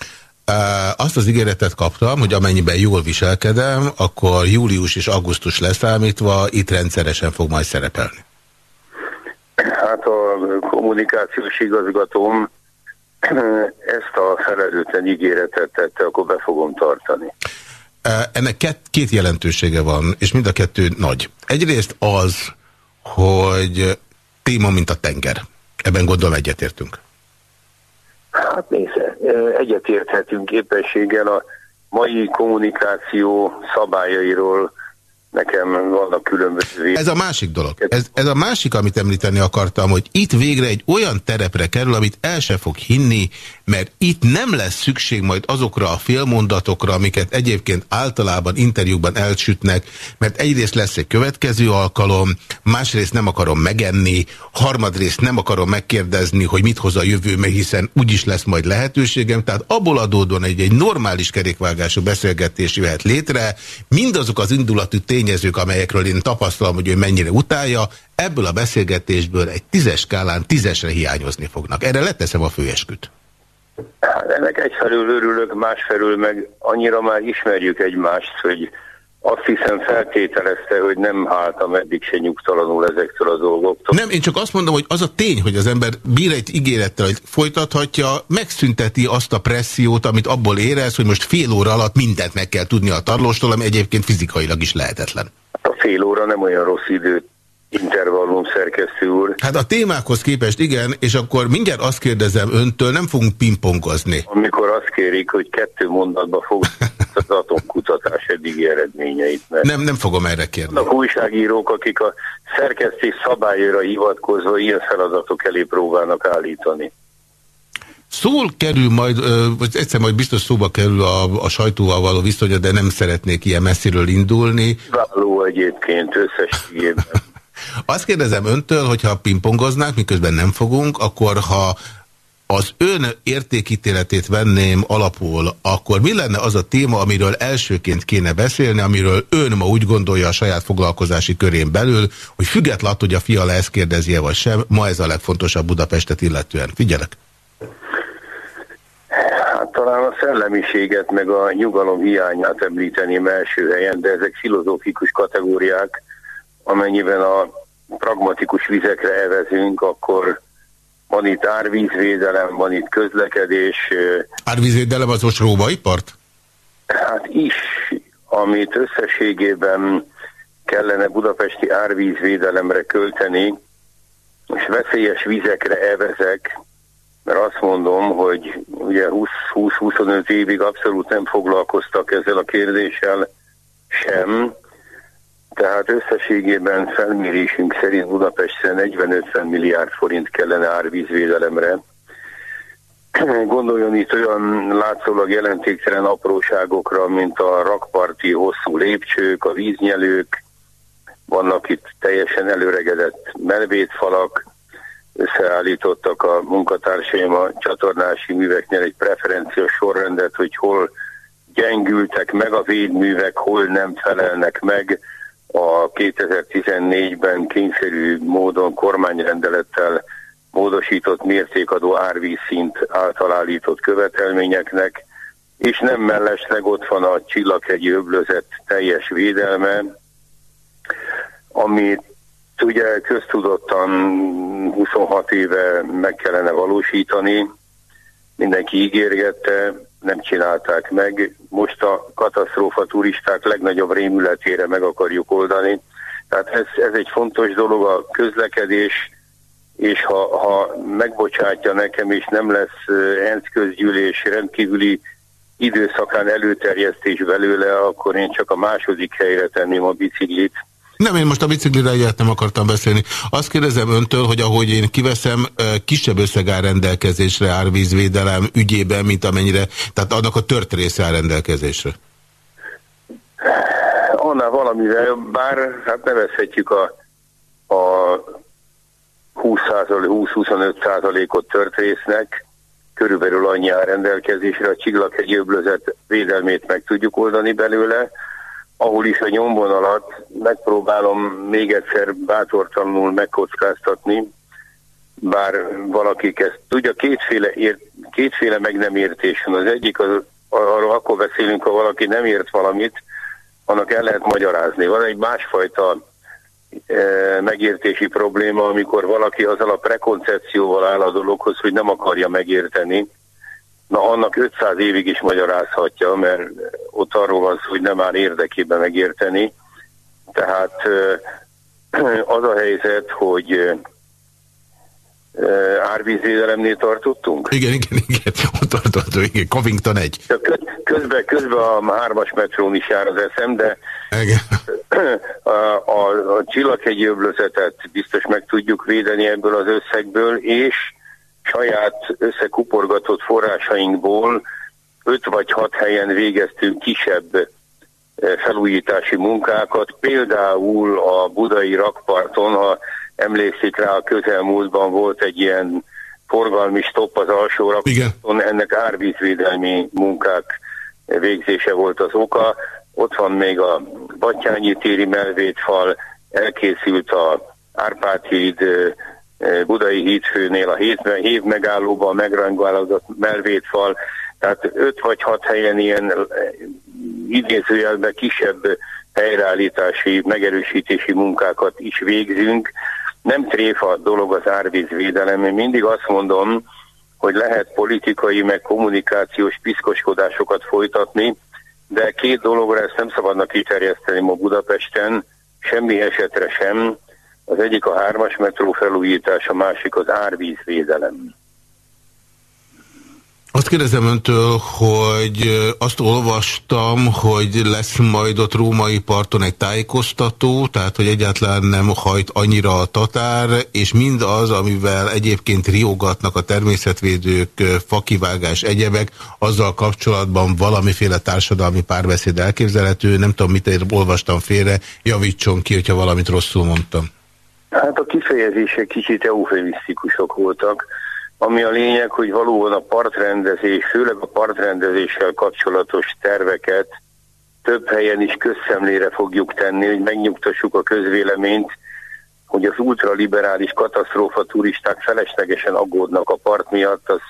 Azt az ígéretet kaptam, hogy amennyiben jól viselkedem, akkor július és augusztus leszámítva itt rendszeresen fog majd szerepelni. Hát a kommunikációs igazgatóm ezt a felelőtlen ígéretet tette, akkor be fogom tartani. Ennek két, két jelentősége van, és mind a kettő nagy. Egyrészt az, hogy téma, mint a tenger. Ebben gondolom egyetértünk. Hát nézze, egyetérthetünk képességgel a mai kommunikáció szabályairól, nekem vannak különböző... Ez a másik dolog. Ez, ez a másik, amit említeni akartam, hogy itt végre egy olyan terepre kerül, amit el se fog hinni, mert itt nem lesz szükség majd azokra a félmondatokra, amiket egyébként általában interjúkban elsütnek, mert egyrészt lesz egy következő alkalom, másrészt nem akarom megenni, harmadrészt nem akarom megkérdezni, hogy mit hoz a jövő, mert hiszen úgyis lesz majd lehetőségem, tehát abból adódóan egy, egy normális kerékvágású beszélgetés jöhet létre, mindazok az indulatú tény tényezők, amelyekről én tapasztalom, hogy ő mennyire utálja, ebből a beszélgetésből egy tízes skálán tízesre hiányozni fognak. Erre leteszem a főesküt. Hát ennek egyfelől örülök, másfelől meg annyira már ismerjük egymást, hogy azt hiszem feltételezte, hogy nem álltam eddig se nyugtalanul ezektől a dolgoktól. Nem, én csak azt mondom, hogy az a tény, hogy az ember bír egy ígérettel, hogy folytathatja, megszünteti azt a pressziót, amit abból érez, hogy most fél óra alatt mindent meg kell tudni a tarlóstól, ami egyébként fizikailag is lehetetlen. A fél óra nem olyan rossz időt intervallum szerkesztő úr. Hát a témákhoz képest igen, és akkor mindjárt azt kérdezem öntől, nem fogunk pingpongozni. Amikor azt kérik, hogy kettő mondatba fog az atomkutatás eddigi eredményeit. Mert nem, nem fogom erre kérni. A újságírók, akik a szerkesztés szabályra hivatkozva ilyen feladatok elé próbálnak állítani. Szól kerül majd, vagy egyszer majd biztos szóba kerül a, a sajtóval való viszonya, de nem szeretnék ilyen messziről indulni. Váló egyébként összességében. Azt kérdezem öntől, hogyha pingpongoznánk, miközben nem fogunk, akkor ha az ön értékítéletét venném alapul, akkor mi lenne az a téma, amiről elsőként kéne beszélni, amiről ön ma úgy gondolja a saját foglalkozási körén belül, hogy függetlenül, hogy a fiala ezt kérdezi-e vagy sem, ma ez a legfontosabb Budapestet illetően. Figyelek! Hát talán a szellemiséget meg a nyugalom hiányát említeném első helyen, de ezek filozófikus kategóriák, amennyiben a pragmatikus vizekre evezünk, akkor van itt árvízvédelem, van itt közlekedés. Árvízvédelem az most róbai part? Hát is, amit összességében kellene budapesti árvízvédelemre költeni, és veszélyes vizekre evezek, mert azt mondom, hogy ugye 20-25 évig abszolút nem foglalkoztak ezzel a kérdéssel sem, tehát összességében felmérésünk szerint Budapesten 40-50 milliárd forint kellene árvízvédelemre. Gondoljon itt olyan látszólag jelentéktelen apróságokra, mint a rakparti hosszú lépcsők, a víznyelők, vannak itt teljesen előregedett melvétfalak, összeállítottak a munkatársaim a csatornási műveknél egy preferenciás sorrendet, hogy hol gyengültek meg a védművek, hol nem felelnek meg, a 2014-ben kényszerű módon kormányrendelettel módosított mértékadó árvízszint által állított követelményeknek, és nem mellesleg ott van a Csillaghegyi öblözet teljes védelme, amit ugye köztudottan 26 éve meg kellene valósítani, mindenki ígérgette, nem csinálták meg. Most a katasztrófa turisták legnagyobb rémületére meg akarjuk oldani. Tehát ez, ez egy fontos dolog, a közlekedés, és ha, ha megbocsátja nekem, és nem lesz ENSZ közgyűlés rendkívüli időszakán előterjesztés belőle, akkor én csak a második helyre tenném a biciklit, nem, én most a biciklire egyet nem akartam beszélni. Azt kérdezem öntől, hogy ahogy én kiveszem, kisebb összeg áll rendelkezésre árvízvédelem ügyében, mint amennyire, tehát annak a tört része áll rendelkezésre. Annál valamivel, bár hát nevezhetjük a, a 20-25 százalékot tört résznek, körülbelül annyi áll rendelkezésre, a Csillaghegyi öblözet védelmét meg tudjuk oldani belőle, ahol is a nyomvonalat megpróbálom még egyszer bátortalanul megkockáztatni, bár valakik ezt tudja, kétféle, ért, kétféle meg nem értés van. Az egyik, az, arról akkor beszélünk, ha valaki nem ért valamit, annak el lehet magyarázni. Van egy másfajta megértési probléma, amikor valaki azzal a prekoncepcióval áll a dologhoz, hogy nem akarja megérteni, na annak 500 évig is magyarázhatja, mert ott arról van szó, hogy nem áll érdekében megérteni. Tehát az a helyzet, hogy árvízvédelemnél tartottunk? Igen, igen, igen, ott tartottunk, igen, Covington egy. Közben, közben a hármas metrón is jár az eszem, de igen. A, a, a csillaghegyi öblözetet biztos meg tudjuk védeni ebből az összegből, és saját összekuporgatott forrásainkból öt vagy hat helyen végeztünk kisebb felújítási munkákat, például a budai rakparton, ha emlékszik rá, a közelmúltban volt egy ilyen forgalmi stopp az alsó rakparton, ennek árvízvédelmi munkák végzése volt az oka. Ott van még a Batyányi téri melvétfal, elkészült a Árpád híd, Budai hídfőnél a hév megállóban megrangálódott melvétfal, tehát öt vagy hat helyen ilyen idézőjelben kisebb helyreállítási, megerősítési munkákat is végzünk. Nem tréfa dolog az árvízvédelem. Én mindig azt mondom, hogy lehet politikai, meg kommunikációs piszkoskodásokat folytatni, de két dologra ezt nem szabadnak kiterjeszteni ma Budapesten, semmi esetre sem. Az egyik a hármas metró felújítás, a másik az árvízvédelem. Azt kérdezem öntől, hogy azt olvastam, hogy lesz majd ott római parton egy tájékoztató, tehát hogy egyáltalán nem hajt annyira a tatár, és mindaz, amivel egyébként riogatnak a természetvédők, fakivágás, egyebek, azzal kapcsolatban valamiféle társadalmi párbeszéd elképzelhető. Nem tudom, mit olvastam félre, javítson ki, hogyha valamit rosszul mondtam. Hát a kifejezések kicsit eufemisztikusok voltak ami a lényeg, hogy valóban a partrendezés, főleg a partrendezéssel kapcsolatos terveket több helyen is közszemlére fogjuk tenni, hogy megnyugtassuk a közvéleményt, hogy az ultraliberális katasztrófa turisták feleslegesen aggódnak a part miatt, az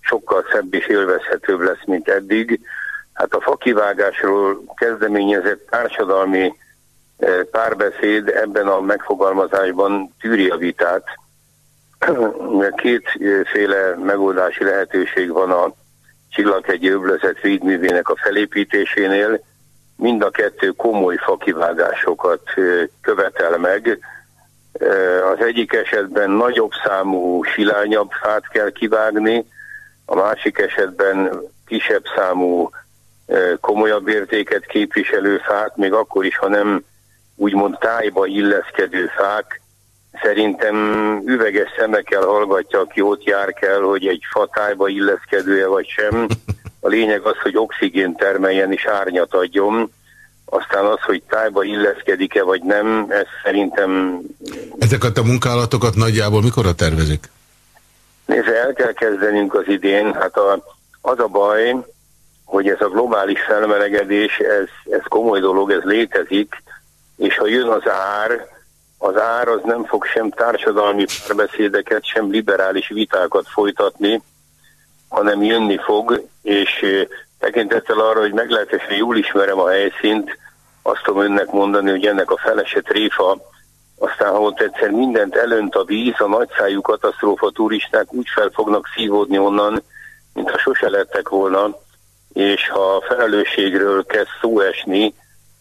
sokkal szebb és élvezhetőbb lesz, mint eddig. Hát a fakivágásról kezdeményezett társadalmi párbeszéd ebben a megfogalmazásban tűri a vitát, Kétféle megoldási lehetőség van a Csillaghegyi öblözet védművének a felépítésénél. Mind a kettő komoly fakivágásokat követel meg. Az egyik esetben nagyobb számú silányabb fát kell kivágni, a másik esetben kisebb számú komolyabb értéket képviselő fák, még akkor is, ha nem úgymond tájba illeszkedő fák, Szerintem üveges szemekkel hallgatja, aki ott jár kell, hogy egy fatályba illeszkedője vagy sem. A lényeg az, hogy oxigén termeljen és árnyat adjon. Aztán az, hogy tájba illeszkedik-e vagy nem, ez szerintem... Ezeket a munkálatokat nagyjából mikorra tervezik? Nézze, el kell kezdenünk az idén. Hát a, az a baj, hogy ez a globális felmelegedés, ez, ez komoly dolog, ez létezik, és ha jön az ár, az ár az nem fog sem társadalmi párbeszédeket, sem liberális vitákat folytatni, hanem jönni fog, és tekintettel arra, hogy meglehetősen jól ismerem a helyszínt, azt tudom önnek mondani, hogy ennek a felese tréfa, aztán ha ott egyszer mindent elönt a víz, a nagyszájú katasztrófa turisták úgy fel fognak szívódni onnan, mintha sose lettek volna, és ha a felelősségről kezd szó esni,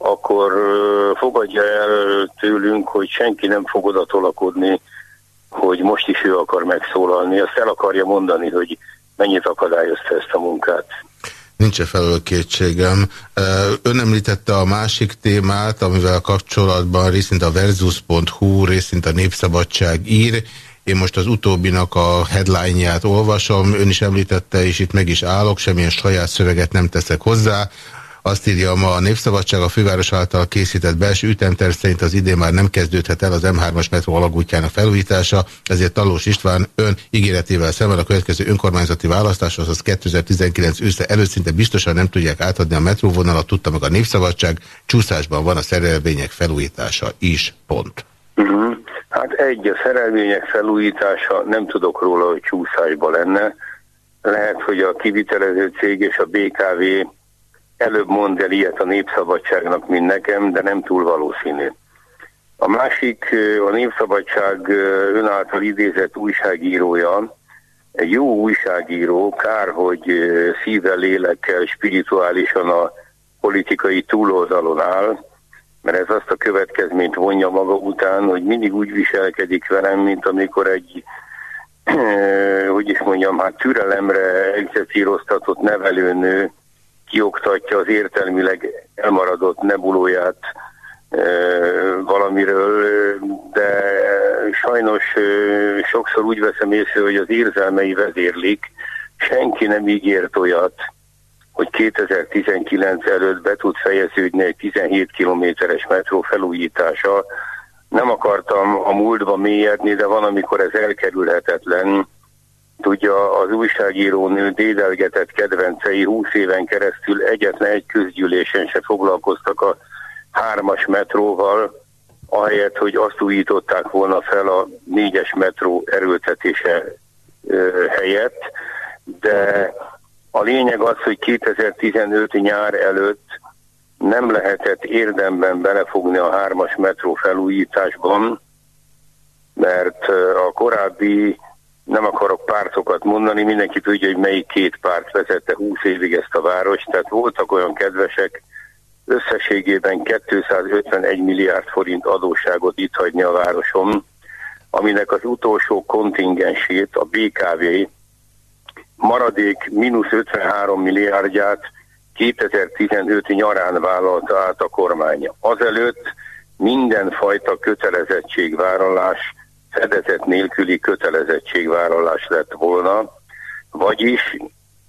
akkor fogadja el tőlünk, hogy senki nem fog oda tolakodni, hogy most is ő akar megszólalni. Azt el akarja mondani, hogy mennyit akadályozta ezt a munkát. Nincs -e felől kétségem. Ön említette a másik témát, amivel kapcsolatban részint a versus.hu, részint a Népszabadság ír. Én most az utóbbinak a headline-ját olvasom, ön is említette, és itt meg is állok, semmilyen saját szöveget nem teszek hozzá. Azt írja ma a Népszabadság, a főváros által készített belső ütemterv szerint az idén már nem kezdődhet el az M3-as metró alagútjának felújítása, ezért Talós István ön ígéretével szemben a következő önkormányzati választáshoz, az 2019 ősze előtt szinte biztosan nem tudják átadni a metróvonalat, tudta meg a Népszabadság, csúszásban van a szerelvények felújítása is, pont. Uh. Hát egy, a szerelvények felújítása, nem tudok róla, hogy csúszásban lenne. Lehet, hogy a kivitelező cég és a BKV előbb mond el ilyet a népszabadságnak, mint nekem, de nem túl valószínű. A másik a Népszabadság ön által idézett újságírója, egy jó újságíró, kár, hogy szívvel, lélekkel, spirituálisan a politikai túloldalon áll, mert ez azt a következményt vonja maga után, hogy mindig úgy viselkedik velem, mint amikor egy, hogy is mondjam, hát türelemre execíroztatott nevelőnő kioktatja az értelmileg elmaradott nebulóját valamiről, de sajnos sokszor úgy veszem észre, hogy az érzelmei vezérlik, senki nem ígért olyat, hogy 2019 előtt be tud fejeződni egy 17 kilométeres metró felújítása. Nem akartam a múltba mélyedni, de van, amikor ez elkerülhetetlen. Tudja, az újságírónő dédelgetett kedvencei 20 éven keresztül egyetlen egy közgyűlésen se foglalkoztak a hármas metróval, ahelyett, hogy azt újították volna fel a négyes metró erőltetése helyett, de a lényeg az, hogy 2015 nyár előtt nem lehetett érdemben belefogni a hármas metró felújításban, mert a korábbi, nem akarok pártokat mondani, mindenki tudja, hogy melyik két párt vezette 20 évig ezt a várost, tehát voltak olyan kedvesek, összességében 251 milliárd forint adósságot itt hagyni a városom, aminek az utolsó kontingensét a BKV maradék mínusz 53 milliárdját 2015 nyarán vállalta át a kormány. Azelőtt mindenfajta kötelezettségvállalás, fedezet nélküli kötelezettségvállalás lett volna, vagyis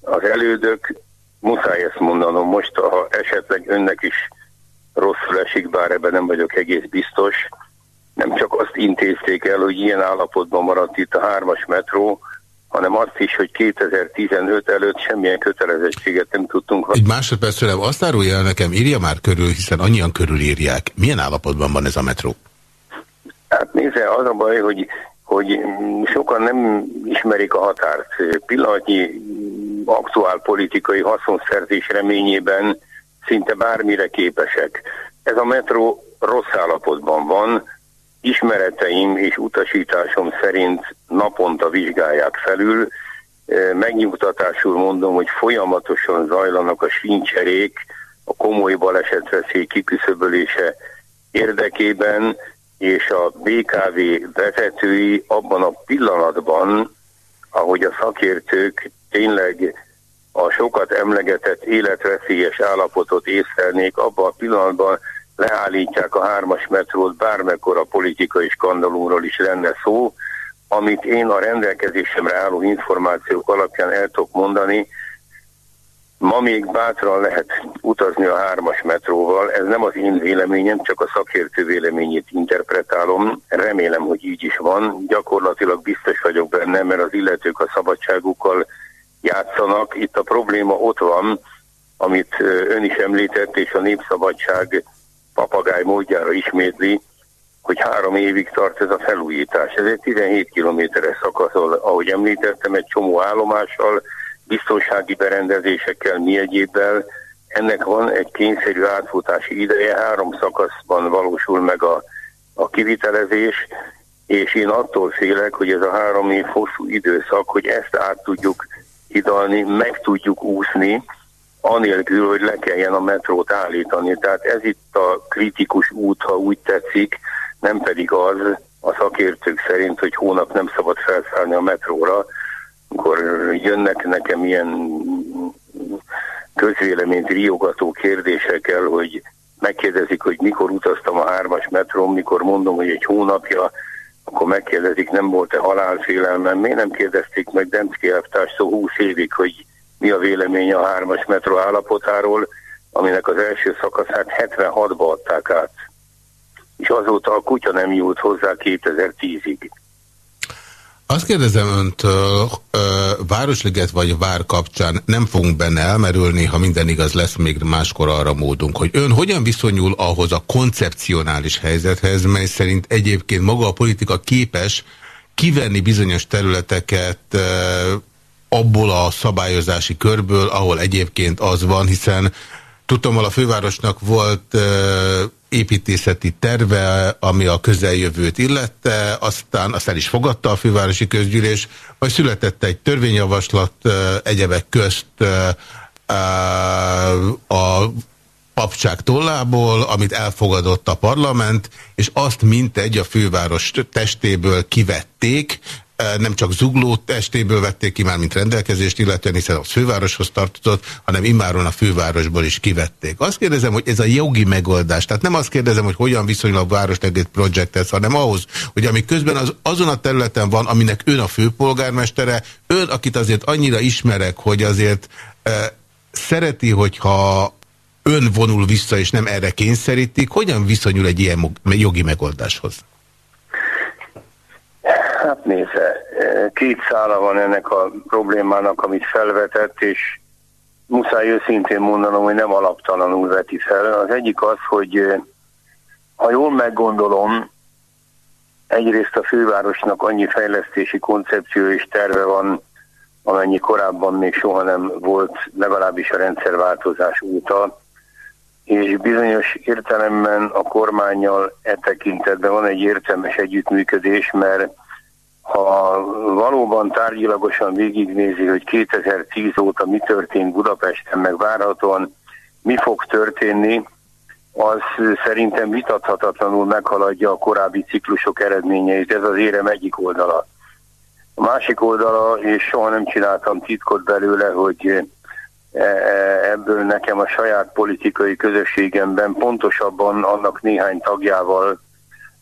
az elődök, muszáj ezt mondanom most, ha esetleg önnek is rosszul esik, bár ebben nem vagyok egész biztos, nem csak azt intézték el, hogy ilyen állapotban maradt itt a hármas metró, hanem azt is, hogy 2015 előtt semmilyen kötelezettséget nem tudtunk. Egy másodperc azt árulja el nekem, írja már körül, hiszen annyian körülírják. Milyen állapotban van ez a metró? Hát nézze, az a baj, hogy, hogy sokan nem ismerik a határt. Pillanatnyi aktuál politikai haszonszerzés reményében szinte bármire képesek. Ez a metró rossz állapotban van, ismereteim és utasításom szerint naponta vizsgálják felül. E, megnyugtatásul mondom, hogy folyamatosan zajlanak a sincserék a komoly balesetveszély kiküszöbölése érdekében, és a BKV vezetői abban a pillanatban, ahogy a szakértők tényleg a sokat emlegetett életveszélyes állapotot észlelnék, abban a pillanatban leállítják a hármas metrót, bármekkora politikai skandalúról is lenne szó, amit én a rendelkezésemre álló információk alapján el tudok mondani, Ma még bátran lehet utazni a hármas metróval, ez nem az én véleményem, csak a szakértő véleményét interpretálom. Remélem, hogy így is van. Gyakorlatilag biztos vagyok benne, mert az illetők a szabadságukkal játszanak. Itt a probléma ott van, amit ön is említett, és a Népszabadság papagáj módjára ismétli, hogy három évig tart ez a felújítás. Ez egy 17 kilométeres szakasz, ahogy említettem, egy csomó állomással, biztonsági berendezésekkel, mi egyébbel. Ennek van egy kényszerű átfutási ideje, három szakaszban valósul meg a, a kivitelezés, és én attól félek, hogy ez a három év hosszú időszak, hogy ezt át tudjuk hidalni, meg tudjuk úszni, anélkül, hogy le kelljen a metrót állítani. Tehát ez itt a kritikus út, ha úgy tetszik, nem pedig az a szakértők szerint, hogy hónap nem szabad felszállni a metróra, amikor jönnek nekem ilyen közvéleményt riogató kérdésekkel, hogy megkérdezik, hogy mikor utaztam a hármas metrón, mikor mondom, hogy egy hónapja, akkor megkérdezik, nem volt-e halálfélelmem. Miért nem kérdezték meg Demszki elvtárs szó 20 évig, hogy mi a véleménye a hármas metró állapotáról, aminek az első szakaszát 76-ba adták át. És azóta a kutya nem jut hozzá 2010-ig. Azt kérdezem öntől, Városliget vagy Vár kapcsán nem fogunk benne elmerülni, ha minden igaz lesz még máskor arra módunk, hogy ön hogyan viszonyul ahhoz a koncepcionális helyzethez, mely szerint egyébként maga a politika képes kivenni bizonyos területeket abból a szabályozási körből, ahol egyébként az van, hiszen tudtam, a fővárosnak volt építészeti terve, ami a közeljövőt illette, aztán azt el is fogadta a fővárosi közgyűlés, majd született egy törvényjavaslat egyebek közt a papság tollából, amit elfogadott a parlament, és azt mintegy a főváros testéből kivették, nem csak zugló testéből vették ki már, mint rendelkezést, illetően hiszen az fővároshoz tartozott, hanem immáron a fővárosból is kivették. Azt kérdezem, hogy ez a jogi megoldás, tehát nem azt kérdezem, hogy hogyan viszonyul a Városlegét projekthez, hanem ahhoz, hogy ami közben az, azon a területen van, aminek ön a főpolgármestere, ön, akit azért annyira ismerek, hogy azért e, szereti, hogyha ön vonul vissza, és nem erre kényszerítik, hogyan viszonyul egy ilyen jogi megoldáshoz? Hát nézze, két szála van ennek a problémának, amit felvetett, és muszáj őszintén mondanom, hogy nem alaptalanul veti fel. Az egyik az, hogy ha jól meggondolom, egyrészt a fővárosnak annyi fejlesztési koncepció és terve van, amennyi korábban még soha nem volt, legalábbis a rendszerváltozás óta, és bizonyos értelemben a kormányjal e tekintetben van egy értelmes együttműködés, mert ha valóban tárgyilagosan végignézi, hogy 2010 óta mi történt Budapesten, meg várhatóan mi fog történni, az szerintem vitathatatlanul meghaladja a korábbi ciklusok eredményeit. Ez az érem egyik oldala. A másik oldala, és soha nem csináltam titkot belőle, hogy e, e, ebből nekem a saját politikai közösségemben pontosabban annak néhány tagjával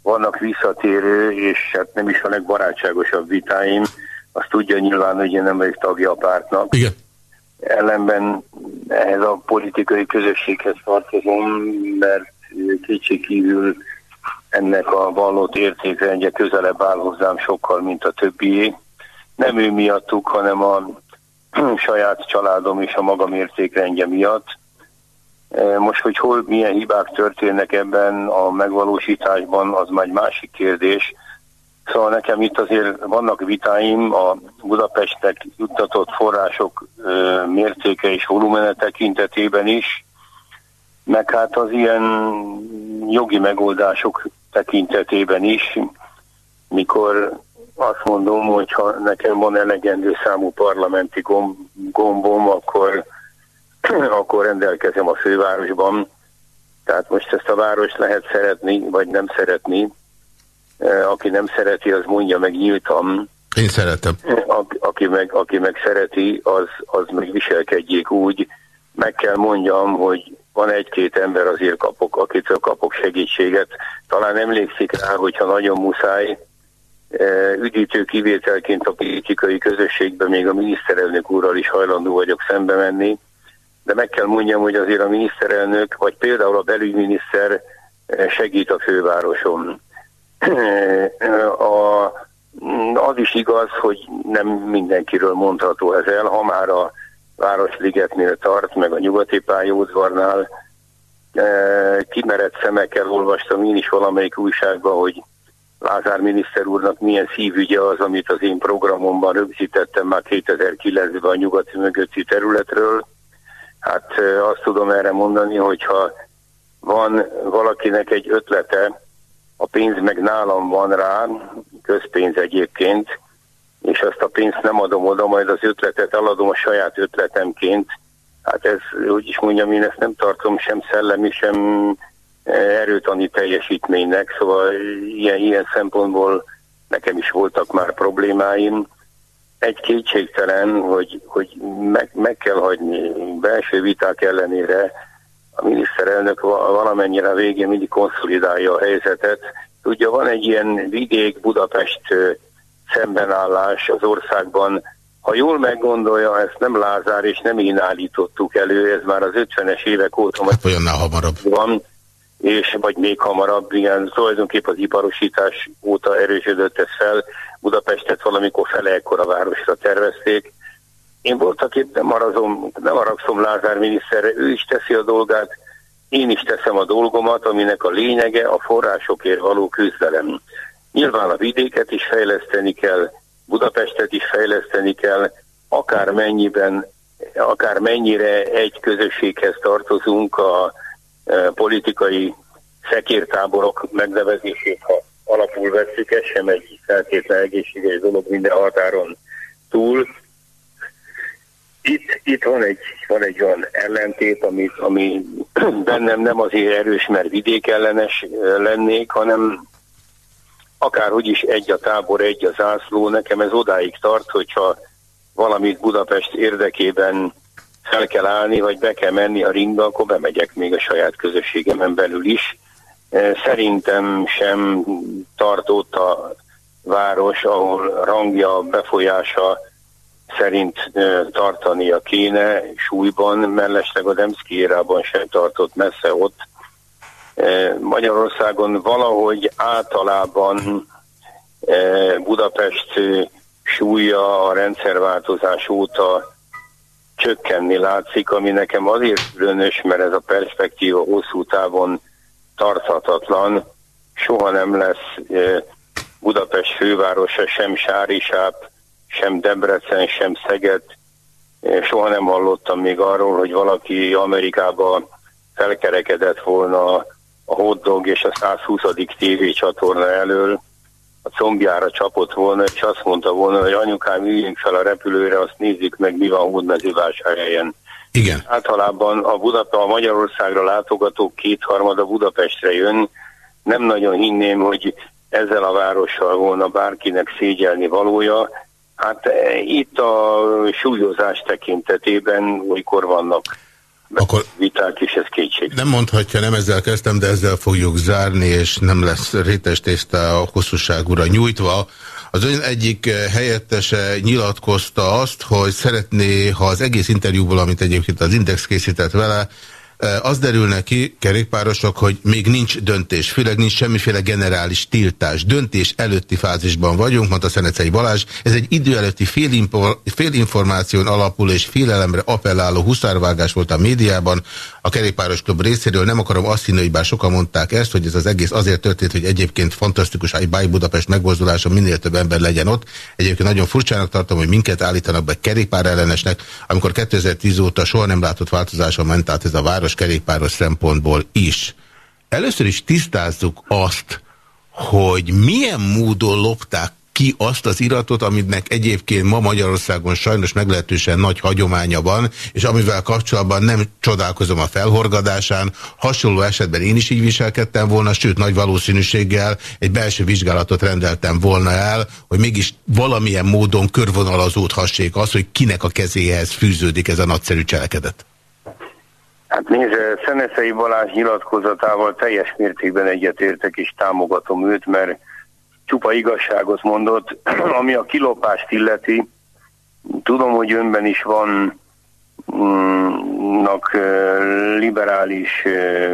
vannak visszatérő, és hát nem is a legbarátságosabb vitáim. Azt tudja nyilván, hogy én nem vagyok tagja a pártnak. Igen. Ellenben ehhez a politikai közösséghez tartozom, mert kívül ennek a vallott értékrendje közelebb áll hozzám sokkal, mint a többié. Nem ő miattuk, hanem a saját családom és a magam értékrendje miatt most, hogy hol milyen hibák történnek ebben a megvalósításban, az már egy másik kérdés. Szóval nekem itt azért vannak vitáim a Budapestnek juttatott források mértéke és volumene tekintetében is, meg hát az ilyen jogi megoldások tekintetében is, mikor azt mondom, hogy ha nekem van elegendő számú parlamenti gombom, akkor akkor rendelkezem a fővárosban. Tehát most ezt a város lehet szeretni, vagy nem szeretni. E, aki nem szereti, az mondja meg nyíltan. Én szeretem. A, aki, meg, aki meg szereti, az, az meg viselkedjék úgy. Meg kell mondjam, hogy van egy-két ember azért kapok, akitől kapok segítséget. Talán emlékszik rá, hogyha nagyon muszáj, e, üdítő kivételként a politikai közösségben még a miniszterelnök úrral is hajlandó vagyok szembe menni de meg kell mondjam, hogy azért a miniszterelnök, vagy például a belügyminiszter eh, segít a fővároson. A, az is igaz, hogy nem mindenkiről mondható ez el, ha már a Városligetnél tart, meg a nyugati pályaudvarnál, eh, kimerett szemekkel olvastam én is valamelyik újságban, hogy Lázár miniszter úrnak milyen szívügye az, amit az én programomban rögzítettem már 2009-ben a nyugati mögötti területről, Hát azt tudom erre mondani, hogyha van valakinek egy ötlete, a pénz meg nálam van rá, közpénz egyébként, és azt a pénzt nem adom oda, majd az ötletet eladom a saját ötletemként. Hát ez, úgy is mondjam, én ezt nem tartom sem szellemi, sem erőtani teljesítménynek, szóval ilyen, ilyen szempontból nekem is voltak már problémáim, egy kétségtelen, hogy, hogy meg, meg kell hagyni belső viták ellenére a miniszterelnök valamennyire a végén mindig konszolidálja a helyzetet. Tudja, van egy ilyen vidék-Budapest szembenállás az országban, ha jól meggondolja, ezt nem Lázár és nem én állítottuk elő, ez már az 50-es évek óta hát, hamarabb. van, és vagy még hamarabb, igen, tulajdonképp az iparosítás óta erősödött ez fel. Budapestet valamikor fele ekkora városra tervezték. Én voltak épp nem, marazom, nem haragszom Lázár miniszterre, ő is teszi a dolgát, én is teszem a dolgomat, aminek a lényege a forrásokért való küzdelem. Nyilván a vidéket is fejleszteni kell, Budapestet is fejleszteni kell, akár mennyiben, akár mennyire egy közösséghez tartozunk a politikai szekértáborok megnevezését, ha alapul veszük, ez sem egy feltétlen egészséges dolog minden határon túl. Itt, itt van, egy, van egy olyan ellentét, ami, ami bennem nem azért erős, mert vidékellenes lennék, hanem akárhogy is egy a tábor, egy a zászló, nekem ez odáig tart, hogyha valamit Budapest érdekében fel kell állni, vagy be kell menni a ringbe, akkor bemegyek még a saját közösségemen belül is. Szerintem sem tartott a város, ahol rangja, befolyása szerint tartania kéne súlyban, mellesleg a Demszki érában sem tartott messze ott. Magyarországon valahogy általában Budapest súlya a rendszerváltozás óta csökkenni látszik, ami nekem azért különös, mert ez a perspektíva hosszú távon tarthatatlan. Soha nem lesz Budapest fővárosa sem Sárisáp, sem Debrecen, sem Szeged. Soha nem hallottam még arról, hogy valaki Amerikába felkerekedett volna a hotdog és a 120. TV csatorna elől, a combjára csapott volna, és azt mondta volna, hogy anyukám üljünk fel a repülőre, azt nézzük meg, mi van Hódmezővásárhelyen. Igen. Általában a, Budapest, a Magyarországra látogatók kétharmada Budapestre jön. Nem nagyon hinném, hogy ezzel a várossal volna bárkinek szégyelni valója. Hát e, itt a súlyozás tekintetében olykor vannak akkor viták is, ez kétség. Nem mondhatja, nem ezzel kezdtem, de ezzel fogjuk zárni, és nem lesz rétes tészta a hosszúságúra nyújtva. Az ön egyik helyettese nyilatkozta azt, hogy szeretné, ha az egész interjúból, amit egyébként az Index készített vele, az derül neki, kerékpárosok, hogy még nincs döntés, főleg nincs semmiféle generális tiltás. Döntés előtti fázisban vagyunk, mondta Szenecei Balázs. Ez egy idő előtti félinformáción alapul és félelemre appelláló huszárvágás volt a médiában. A kerékpáros klub részéről nem akarom azt hinni, hogy bár sokan mondták ezt, hogy ez az egész azért történt, hogy egyébként fantasztikus Báj Budapest megmozdulása minél több ember legyen ott. Egyébként nagyon furcsának tartom, hogy minket állítanak be kerékpár ellenesnek, amikor 2010 óta soha nem látott változáson ment át ez a város kerékpáros szempontból is. Először is tisztázzuk azt, hogy milyen módon lopták ki azt az iratot, aminek egyébként ma Magyarországon sajnos meglehetősen nagy hagyománya van, és amivel kapcsolatban nem csodálkozom a felhorgadásán. Hasonló esetben én is így viselkedtem volna, sőt nagy valószínűséggel egy belső vizsgálatot rendeltem volna el, hogy mégis valamilyen módon körvonalazódhassék az, hogy kinek a kezéhez fűződik ez a nagyszerű cselekedet. Hát nézd, Szeneszei Balázs nyilatkozatával teljes mértékben egyetértek és támogatom őt, mert csupa igazságot mondott, ami a kilopást illeti. Tudom, hogy önben is van mm, liberális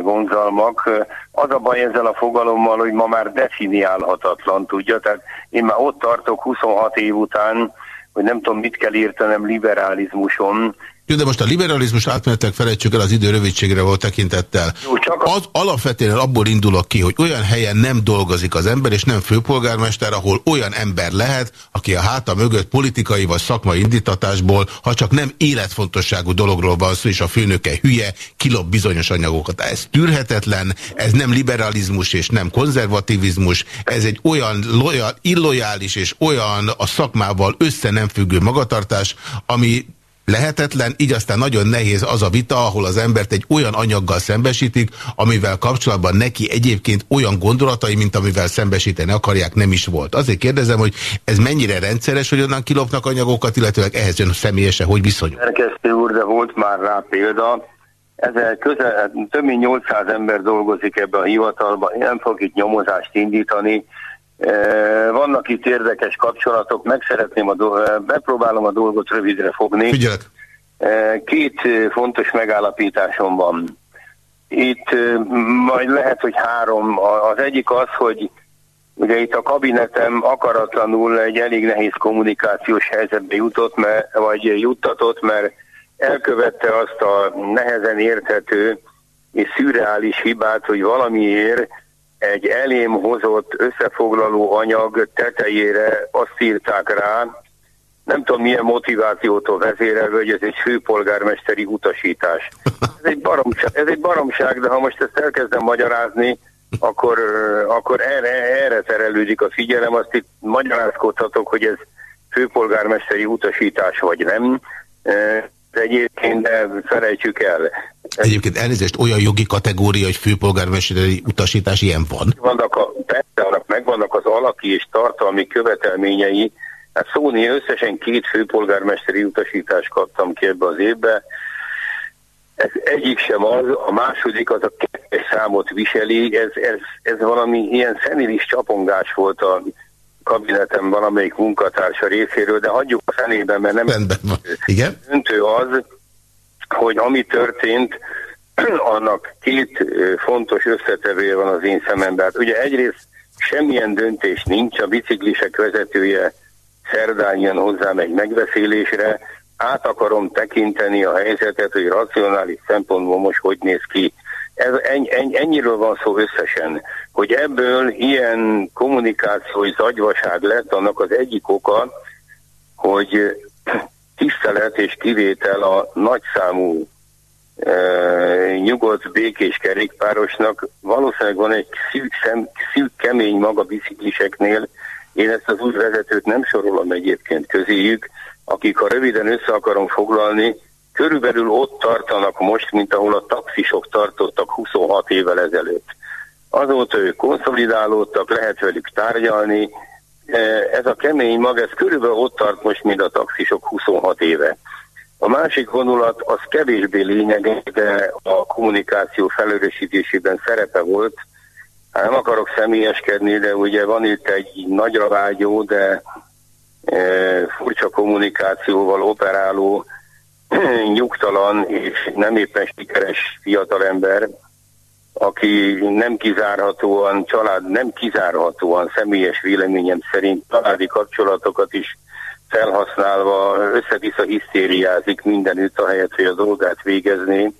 vonzalmak. Az a baj ezzel a fogalommal, hogy ma már definiálhatatlan, tudja? Tehát én már ott tartok 26 év után, hogy nem tudom, mit kell értenem liberalizmuson, jó, de most a liberalizmus átmenetek felejtsük el az idő rövidségre volt tekintettel. Jó, csak az alapvetően abból indulok ki, hogy olyan helyen nem dolgozik az ember, és nem főpolgármester, ahol olyan ember lehet, aki a háta mögött politikai vagy szakmai indítatásból, ha csak nem életfontosságú dologról van szó, és a főnöke hülye, kilop bizonyos anyagokat. Ez tűrhetetlen, ez nem liberalizmus és nem konzervativizmus, ez egy olyan lojal, illojális és olyan a szakmával össze nem függő magatartás, ami lehetetlen, így aztán nagyon nehéz az a vita, ahol az embert egy olyan anyaggal szembesítik, amivel kapcsolatban neki egyébként olyan gondolatai, mint amivel szembesíteni akarják, nem is volt. Azért kérdezem, hogy ez mennyire rendszeres, hogy onnan kilopnak anyagokat, illetőleg ehhez jön személyesen, hogy viszonyul? Szerkesztő úr, de volt már rá példa. Ezzel közel, több mint 800 ember dolgozik ebbe a hivatalban, nem fogok itt nyomozást indítani, vannak itt érdekes kapcsolatok, meg szeretném a dolgot, bepróbálom a dolgot rövidre fogni. Figyelek. Két fontos megállapításom van. Itt majd lehet, hogy három. Az egyik az, hogy ugye itt a kabinetem akaratlanul egy elég nehéz kommunikációs helyzetbe jutott, mert, vagy juttatott, mert elkövette azt a nehezen érthető és szürreális hibát, hogy valamiért egy elém hozott összefoglaló anyag tetejére azt írták rá, nem tudom milyen motivációtól vezérelve, hogy ez egy főpolgármesteri utasítás. Ez egy, baromság, ez egy baromság, de ha most ezt elkezdem magyarázni, akkor, akkor erre, erre terelődik a figyelem. Azt itt magyarázkodhatok, hogy ez főpolgármesteri utasítás vagy nem. Egyébként de felejtsük el. Egyébként elnézést olyan jogi kategória, hogy főpolgármesteri utasítás ilyen van? Vannak a, persze, annak megvannak az alaki és tartalmi követelményei. Hát Szóni összesen két főpolgármesteri utasítást kaptam ki ebbe az évbe. Ez egyik sem az, a második az a kettes számot viseli, ez, ez, ez valami ilyen szenilis csapongás volt a kabinetem valamelyik munkatársa részéről, de hagyjuk a fenében, mert nem Rendben van. Igen? döntő az, hogy ami történt, annak két fontos összetevője van az én szememben. Hát ugye egyrészt semmilyen döntés nincs, a biciklisek vezetője szerdán jön hozzám egy megbeszélésre, át akarom tekinteni a helyzetet, hogy racionális szempontból most hogy néz ki. Ez, ennyi, ennyiről van szó összesen, hogy ebből ilyen kommunikációs zagyvaság lett, annak az egyik oka, hogy tisztelet és kivétel a nagyszámú e, nyugodt, békés kerékpárosnak. Valószínűleg van egy szűk, szem, szűk kemény maga bicikliseknél, én ezt az új vezetőt nem sorolom egyébként közéjük, akik, ha röviden össze akarom foglalni, körülbelül ott tartanak most, mint ahol a taxisok tartottak 26 évvel ezelőtt. Azóta ők konszolidálódtak, lehet velük tárgyalni, e, ez a kemény mag, ez körülbelül ott tart most, mint a taxisok 26 éve. A másik vonulat az kevésbé lényeges, de a kommunikáció felörösítésében szerepe volt. Hát nem akarok személyeskedni, de ugye van itt egy nagyra vágyó, de e, furcsa kommunikációval operáló nyugtalan és nem éppen sikeres fiatalember, aki nem kizárhatóan, család nem kizárhatóan személyes véleményem szerint családi kapcsolatokat is felhasználva össze-vissza hisztériázik mindenütt, ahelyett, hogy a dolgát végezné,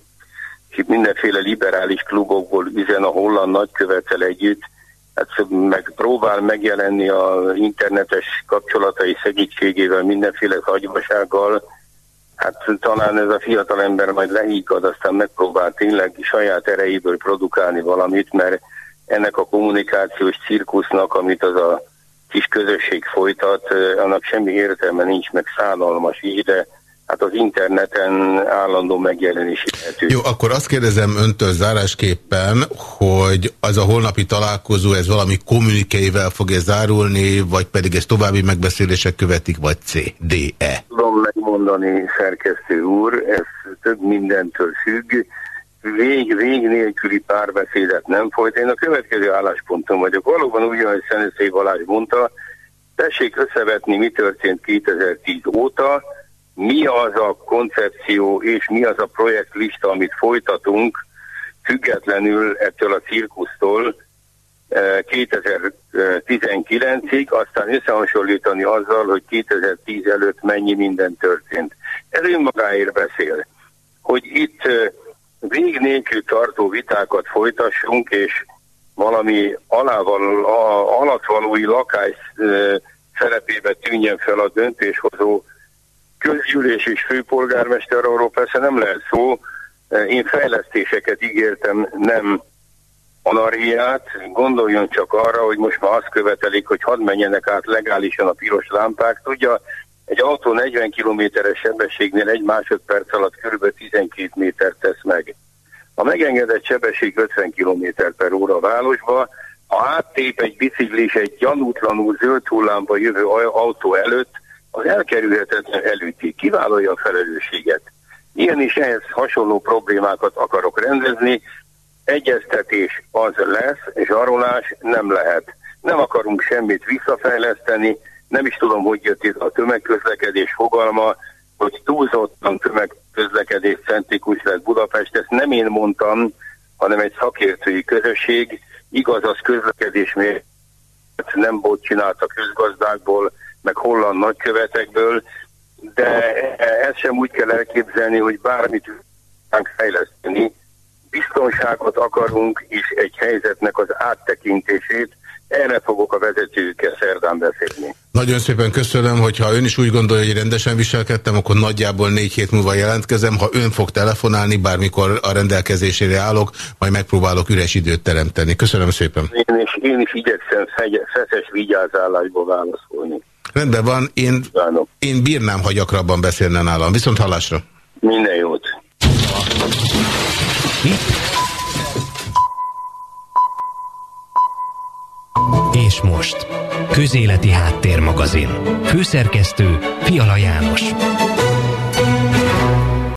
és mindenféle liberális klubokból üzen a holland nagykövetel együtt, hát meg próbál megjelenni a internetes kapcsolatai segítségével mindenféle hagyvasággal, hát talán ez a fiatal ember majd lehígad, aztán megpróbál tényleg saját erejéből produkálni valamit, mert ennek a kommunikációs cirkusznak, amit az a kis közösség folytat, annak semmi értelme nincs, meg szállalmas így, de hát az interneten állandó megjelenési lehetőség. Jó, akkor azt kérdezem öntől zárásképpen, hogy az a holnapi találkozó, ez valami kommunikével fog -e zárulni, vagy pedig ez további megbeszélések követik, vagy C, D, E? Tudom megmondani, szerkesztő úr, ez több mindentől függ. Vég, vég nélküli párbeszédet nem folyt. Én a következő állásponton vagyok. Valóban úgy, ahogy Szeneszély Balázs mondta, tessék összevetni, mi történt 2010 óta, mi az a koncepció és mi az a projektlista, amit folytatunk, függetlenül ettől a cirkusztól 2019-ig, eh, aztán összehasonlítani azzal, hogy 2010 előtt mennyi minden történt. Ez önmagáért beszél. Hogy itt eh, vég nélkül tartó vitákat folytassunk, és valami alávaló, alatvalói lakás eh, szerepébe tűnjen fel a döntéshozó közgyűlés és főpolgármester, arról persze nem lehet szó. Én fejlesztéseket ígértem, nem anarhiát. Gondoljon csak arra, hogy most már azt követelik, hogy hadd menjenek át legálisan a piros lámpák. Tudja, egy autó 40 kilométeres sebességnél egy másodperc alatt kb. 12 métert tesz meg. A megengedett sebesség 50 km per óra városba, ha áttép egy biciklis egy gyanútlanul zöld hullámba jövő autó előtt, az elkerülhetetlen elüti, kivállalja a felelősséget. Ilyen is ehhez hasonló problémákat akarok rendezni, egyeztetés az lesz, és arulás nem lehet. Nem akarunk semmit visszafejleszteni, nem is tudom, hogy jött itt a tömegközlekedés fogalma, hogy túlzottan tömegközlekedés centrikus lett Budapest, ezt nem én mondtam, hanem egy szakértői közösség, igaz az közlekedés miért nem bot csinált a közgazdákból, meg holland nagykövetekből, de ezt sem úgy kell elképzelni, hogy bármit tudnánk fejleszteni. Biztonságot akarunk, és egy helyzetnek az áttekintését, erre fogok a vezetőkkel szerdán beszélni. Nagyon szépen köszönöm, hogyha ön is úgy gondolja, hogy rendesen viselkedtem, akkor nagyjából négy hét múlva jelentkezem. Ha ön fog telefonálni, bármikor a rendelkezésére állok, majd megpróbálok üres időt teremteni. Köszönöm szépen. Én is, én is igyekszem feszes vigyázálásból válaszolni. Rendben van, én, én bírnám, ha gyakrabban beszélne nálam. Viszont hallásra. Minden jót. És most, Közéleti Háttérmagazin. Főszerkesztő Fiala János.